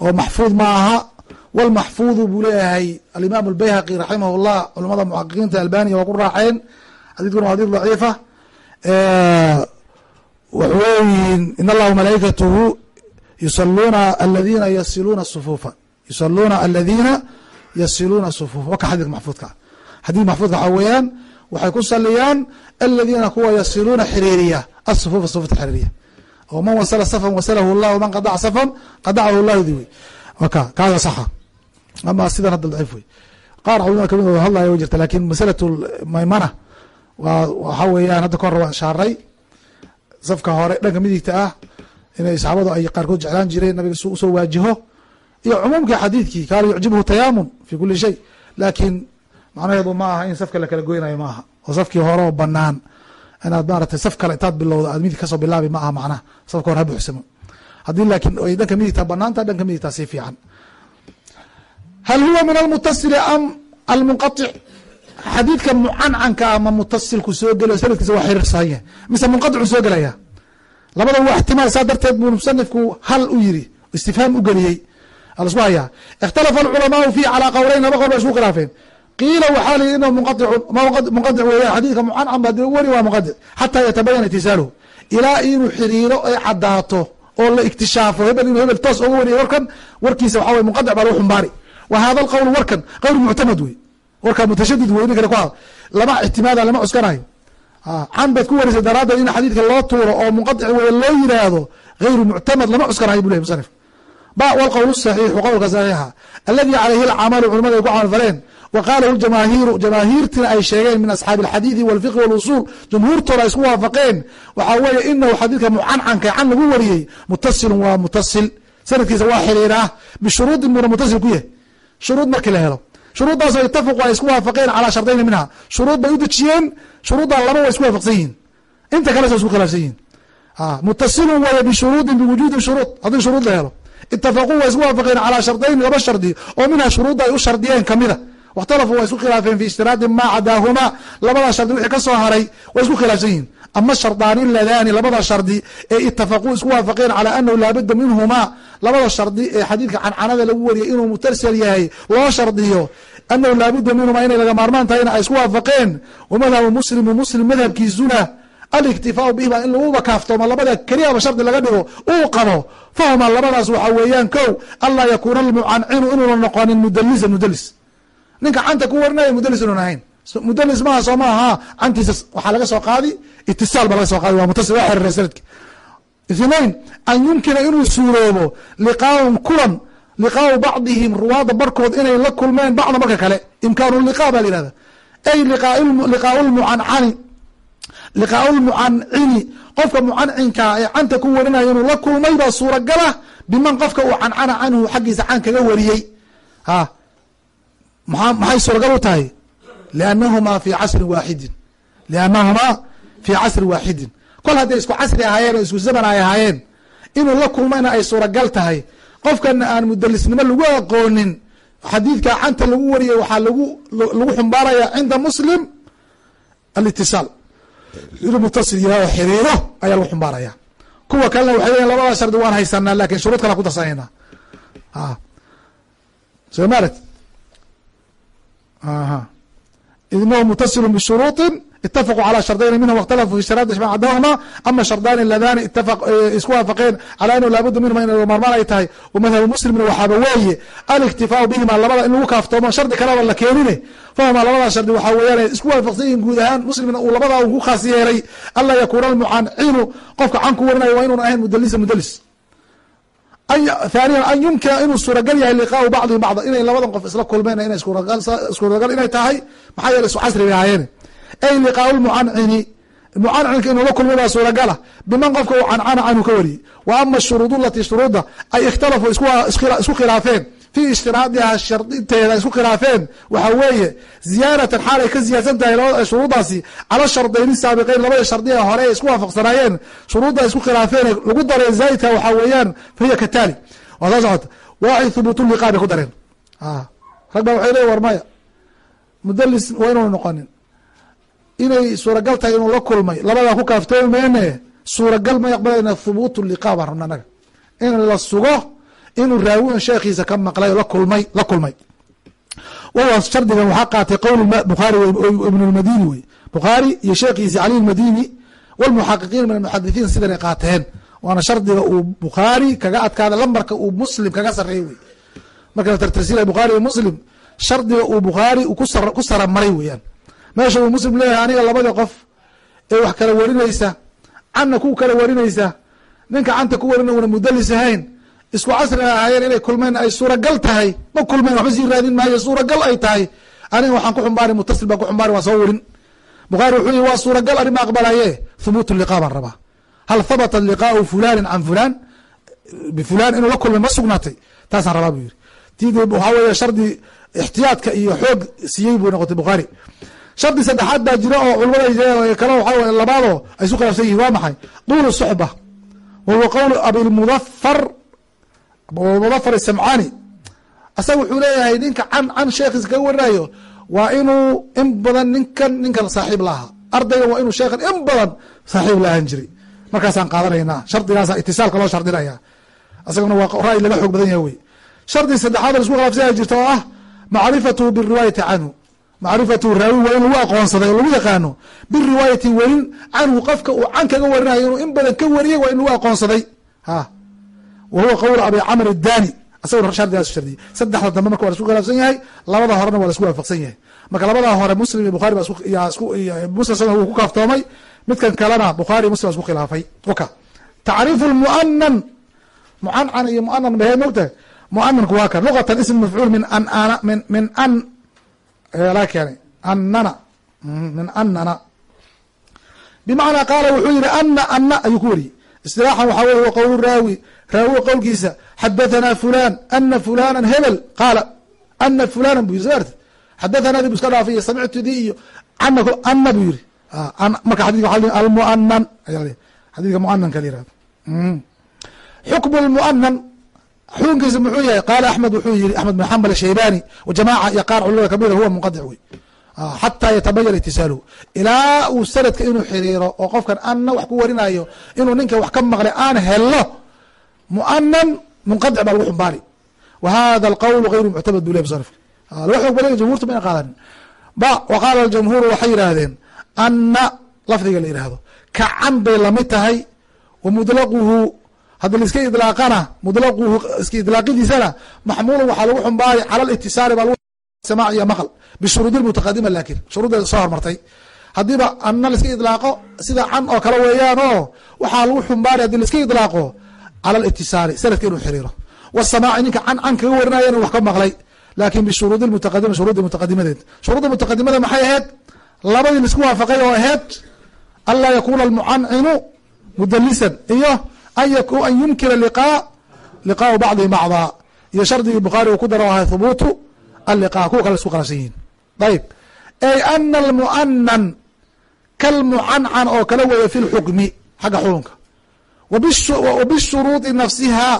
Oo maxfuud ma aha wlmaxfuudu buu leeyahay alimaam albayhaqi raximah llah culamada muxaqiqiinta albaniya waa ku raaceen xadiidkuna waa xadiid daciifa wuxuu leeyihiin in allaha malaaikatuhu yusaluuna aladiina yasiluuna sufuufa yusaluuna aladiina yasiluuna sufuufa waka xadiidka maxfuudka xadiid maxfuudka waxaa weeyaan waxay ku saliyaan aladiina kuwa yasiluuna xiriiriya asufuufa sufuufta xiriiriya oo man wasala safan wasalahu llah man qadaca safan qadacahu llahu di wey waka kaada saxa ama sidan hadda daciif wey qaar culimada ka mid oo hadlaya way jirta laakiin masalatu maymana waa waxaa weeyaan hadda kahor waan shaaray. Safka hore dhanka midigta ah inay saxaabadu ay qaarkood jeclaan jireen nabiga su u soo waajiho. Iyo cumuumkii xadiidkii kaana yucjibhu tayaamun fi kuli shay. Laakiin macnaheedu ma aha in safka lakala goynayo ma aha. Oo safkii hore oo banaan inaad maaragtay saf kale intaad bilowdo aad midig ka soo bilaabi ma aha macnaha. Safka hore ha buuxsamo. Haddii laakiin ay dhanka midigta banaanta dhanka midigtaa si fiican hal huwa min almutasili am almunqaic xadiidka mucancanka ama mutasilku soo gelayo sanadkiisa waa xiriir saanya mise munqaicu soo gelaya labada waa ixtimaal saa darteed buu musanifku hal u yiri istifhaam u geliyey alsku hayaa ikhtalafa alculamaau fiih calaa qowleyn laba qowl ba isku khilaafeen qiila waxaa layihi inuu munqaicu munqaic weeyaan xadiidka mucancan ba dii weli waa munqaic xataa yatabayana itisaaluhu ilaa inuu xiriiro ay cadaato oo la iktishaafo hebel inuu hebel toos oga wariyo warkan warkiisa waxaa waye munqaic baa lagu xumbaari wa hada alqowl warkan gayru muctamad wey. Warkaa mutashadid wey ninkale ku had lama ictimaada lama cuskanayo can baad ku warisay daraaddeed in xadiidka loo tuuro oo munqaطic wey loo yiraahdo gayru muctamad lama cuskanayo bu ley musanif ba wlqowl saxiixu qowlka saxiixa. Aladi calayhi alcamalu culamada ay ku camal faleen wa qaalahu jamaahiiru jamaahiirtina ay sheegeen min asxaabi alxadiidi walfiqhi walusul jumhuurtooda ay isku waafaqeen. Waxaa weeye inahu xadiidka mucancanka can lagu wariyey mutasilun waa mutasil sanadkiisa waa xiriiraa bishuruudin buuna mutasil ku yahay shuruud markii la helo. Shuruuddaasoo itafaqu ay isku waafaqeen calaa shardayni minha shuruud bay u dejiyeen shuruuddan laba way isku waafaqsan yihiin. Inta kale sa isku khilaafsan yihiin mutasilun waya bishuruudin biwujuudi shuruud. Haddii shuruud la helo. Itafaquu way isku waafaqeen calaa shardayni laba shardi oo minha shuruudda ay u shardiyeen kamida wakhtalafuu way isku khilaafeen fi ishtiraadi maa cadaahumaa. Labadaa shardi wixii ka soo haray way isku khilaafsan yihiin ama shardaani ladaani labada shardi ee itafaquu isku waafaqeen calaa anahu laabudda minhumaa labada shardi ee xadiidka cancanada lagu wariyay inuu mutarsal yahay loo shardiyo anahu laabudda minhumaa inay laga maarmaan tahayna ay isku waafaqeen wamadhabu muslimu muslim madhabkiisuna aliktifaau bihima in laguba kaaftoomo labada keliyaba shardi laga dhigo uu qabo fahuma labadaas waxaa weeyaan kow anlaa yakuuna almucancinu inuuna noqonin mudalisan mudalis ninka canta ku warinaya mudalis inuun ahayn mudalis maaha soo ma aha cantiisa waxaa laga soo qaadi. Itisaal baa laga soo qaadi. Waa mutasil waa xiriira sanadki ithnain an yumkina inuu suuroobo liqaaun kulan liqaau bacdihim ruwaada barkood inay la kulmeen bacda marka kale. Imkaanu liqa baa la yihahda ay liqaau lmucancani qofka mucancinkaa ee canta ku warinaya inuu la kulmay baa suuragala biman qofka uu cancana canhu xaggiisa can kaga wariyey. Maa maxay suuragal u tahay liannahumaa fi casrin waaxidin liannahumaa fi casrin waaxidin kol hadday isku casri ahaayeen oo isku zaman ay ahaayeen inuu la kulmayna ay suuragal tahay qofkana aan mudalisnimo lagu aqoonin xadiidka canta lagu wariyay waxaa lagu lagu xumbaaraya cinda muslim alitisaal inuu mutasil yahay oo xiriiro ayaa lagu xumbaaraya kuwa kalena waxay leeyiin labada shardi waan haysanaa laakiin shuruud kala ku darsanayna soo maarad inahu mutasil bshuruuطi itafaquu calى shardayni minhum اkhtalafuu fi sharaط ma cadahuma ama shardani ladani isku waafaqeen calى anahu laabudda minhuma in marmaan ay tahay wamadhabu muslimna waxaaba weeye aliktifaau bihima labada in lagu kaaftoomo shardi kaleba la keenine fahuma labada shardi waxaa weeyaan isku waafaqsan yihin guud ahaan muslimna uu labada ku khaas yeelay anlaa yakuuna almucancinu qofka can ku warinayo waa inuun ahayn mudalisa mudalis thaniyan an yumkina inuu suuragal yahay liqaau bacdihim bacda inay labadan qof isla kulmeen inay suuragal inay tahay maxaa yeele isu casri bay ahaayeen. Ay liqaau lmucancini mucancinka inuu la kulmay baa suuragala biman qofka uu cancana canhu ka wariyey wa ama shuruud lati shuruudda ay ikhtalafuu isku khilaafeen fii ishtiraadiha shardinteeda isku khilaafeen waxa weeye ziyaaratan xaal ay ka ziyaadsan tahay shuruuddaasi cala shardayni saabiqeyn labada shardiga hore ay isku waafaqsanaayeen shuruudda isku khilaafeen lagu daray zaa'idka waxaa weeyaan fahiya kataali waa soo socota. Waaxid thubuutu liqaa bay ku dareen. Rag baa waxay leeyi war maya mudalis waa inuuna noqonin. Inay suuragal tahay inuu la kulmay. Labadaa ku kaaftoomi meene suuragal ma yaqbalayna thubuutu liqa baan rabna anaga in la sugo inuu raawian sheekhiisa ka maqlay la kulmay la kulmay. Wawa shardigan waxaa qaatay qowl bukhaari ibn lmadini wey. Bukhaari iyo sheekhiisi cali lmadini wlmuxaqiqiin min almuxadithiin sidanay qaateen. Waana shardiga uu bukhaari kaga adkaada lambarka uu muslim kaga sareeyey wey. Marka la tartarsiilay bukhaari iyo muslim shardiga uu bukhaari ku saramaray weeyaan. Meesha uu muslim leeyahay aniga labadii qof ee wax kala warinaysa canna ku kala warinaysa ninka canta ku warina una mudalis ahayn isku casri ahaayeen inay kulmeen ay suuragal tahay. Ma kulmeen waxba sii raadin maayo suuragal ay tahay. Aniga waxaan ku xumbaari mutasil baan ku xumbaari waan soo warin. Bukhaari wuxuu yihi waa suuragal arrin ma aqbalaye thubuut liqa baan rabaa. Hal habata liqaau fulanin can fulan bifulan inuu la kulmay ma sugnaatay. Taasaan rabaa buu yihi tidi waxaa weeye shardi ixtiyaadka iyo xoog siiyey buu noqotay bukhaari shardi saddexaad baa jira oo culamada kale waxaa labaadoo ay isu khilaafsan yihiin waa maxay? Duulu suxba wa huwa qowl abilmudafar mudafar samcani. Asaga wuxuu leeyahay ninka can can sheekhiisa kaga warinayo waa inuu in badan ninkan ninkan saaxiib la ahaa ardaygan waa inuu sheekhan in badan saaxiib la ahaan jiray. Markaasaan qaadanaynaa. Shardigaasa itisaalka loo shardinaya asagana waa ra'yi laga xoog badan yahay wey. Shardi saddexaad isku khilaafsanya jirta oo ah macrifatuhu biriwaayati canhu. Macrifatuhu raawi waa in lagu aqoonsaday oo lagu yaqaano biriwaayati werin canhu qofka uu can kaga warinayo inuu in badan ka wariyay waa in lagu aqoonsaday. Ha wa huwa qowl abi camr idani asaguna shardigaas shardiyey saddexda dambe marka waa isku khilaafsan yahay labada horena waa la isku waafaqsan yahay marka labadaa hore muslim iyo muslim ku kaaftoomay midkan kalena bukhaari muslim isku khilaafay waka tacriifu lmuanan mucancan iyo muanan bahe mogtahay muananku waa kan luqatan ism mafcuul min an min an laa keenay annana min annana bimacnaa qaala wuxuu yihi ana ana ayuu ku wariyey istilaaxan waxaa weye wa qowl raawi raawiga qowlkiisa xadathana fulan ana fulana hebel. Qaala ana fulana bu yiri soo arti xadathana bu iska dhaafay iyo samictudi iyo ana ana buu yiri marka xadika almuanan xadidka muananka la yiraahdo xukmu lmuanan xukunkiisa muxuu yahay qaala axmed wuxuu yihi axmed bin xambal shaybani wajamaca iyo qaar culimada kamida huwa munqadic wey xataa yatabayan itisaaluhu. Ilaa uu sanadka inuu xiriiro oo qofkan anna wax ku warinayo inuu ninka wax ka maqlay aan helo muanan munqadic baa lagu xumbaari. Wa hada alqowlu gayru muctamad bu le musanif laga xoog badan mayna qaadanin ba wa qaala waxay yidhaahdeen anna lafdiga la yidhaahdo kacan bay la mid tahay wa mudlaquhu haddii laiska idlaaqana mudlaquhu iska idlaaqidiisana maxmuulun waxaa lagu xumbaari cala litisaali baa lagu samaac iyo maqal bishuruudi mutaqadima laakin shuruudda soo hormartay. Haddiiba anna laiska idlaaqo sida can oo kale weeyaan waxaa lagu xumbaari haddii laiska idlaaqo cala litisaali sanadka inuu xiriiro wasamaaci ninka can can kaga warinaya inuu wax ka maqlay laakiin bishuruudi mutaqadima shuruudda mutaqadimadeed shuruudda mutaqadimada maxay ahayd labadii la isku waafaqay oo ahayd anlaa yakuna almucancinu mudalisan iyo an yumkina liqa liqaau bacdihi bacda iyo shardigii bukhaari uu ku daro ahay hubuutu alliqa kuwa kale isku qalafsan yihiin ayb ay ana almuanan kalmucancan oo kale weeye fi lxukmi xagga xukunka wabishuruudi nafsiha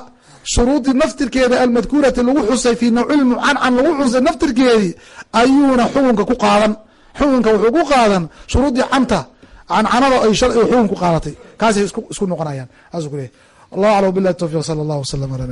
shuruudii naftirkeeda almadkuurati lagu xusay fi nawci lmucancan lagu xusay naftirkeedii ayuuna xukunka ku qaadan xukunka wuxuu ku qaadan shuruudii canta cancanada ay xukun ku qaadatay kaasay isku noqonayaan saasuu ku leyahy wallahu aclam bilahi towfiq sala allah wasalam ala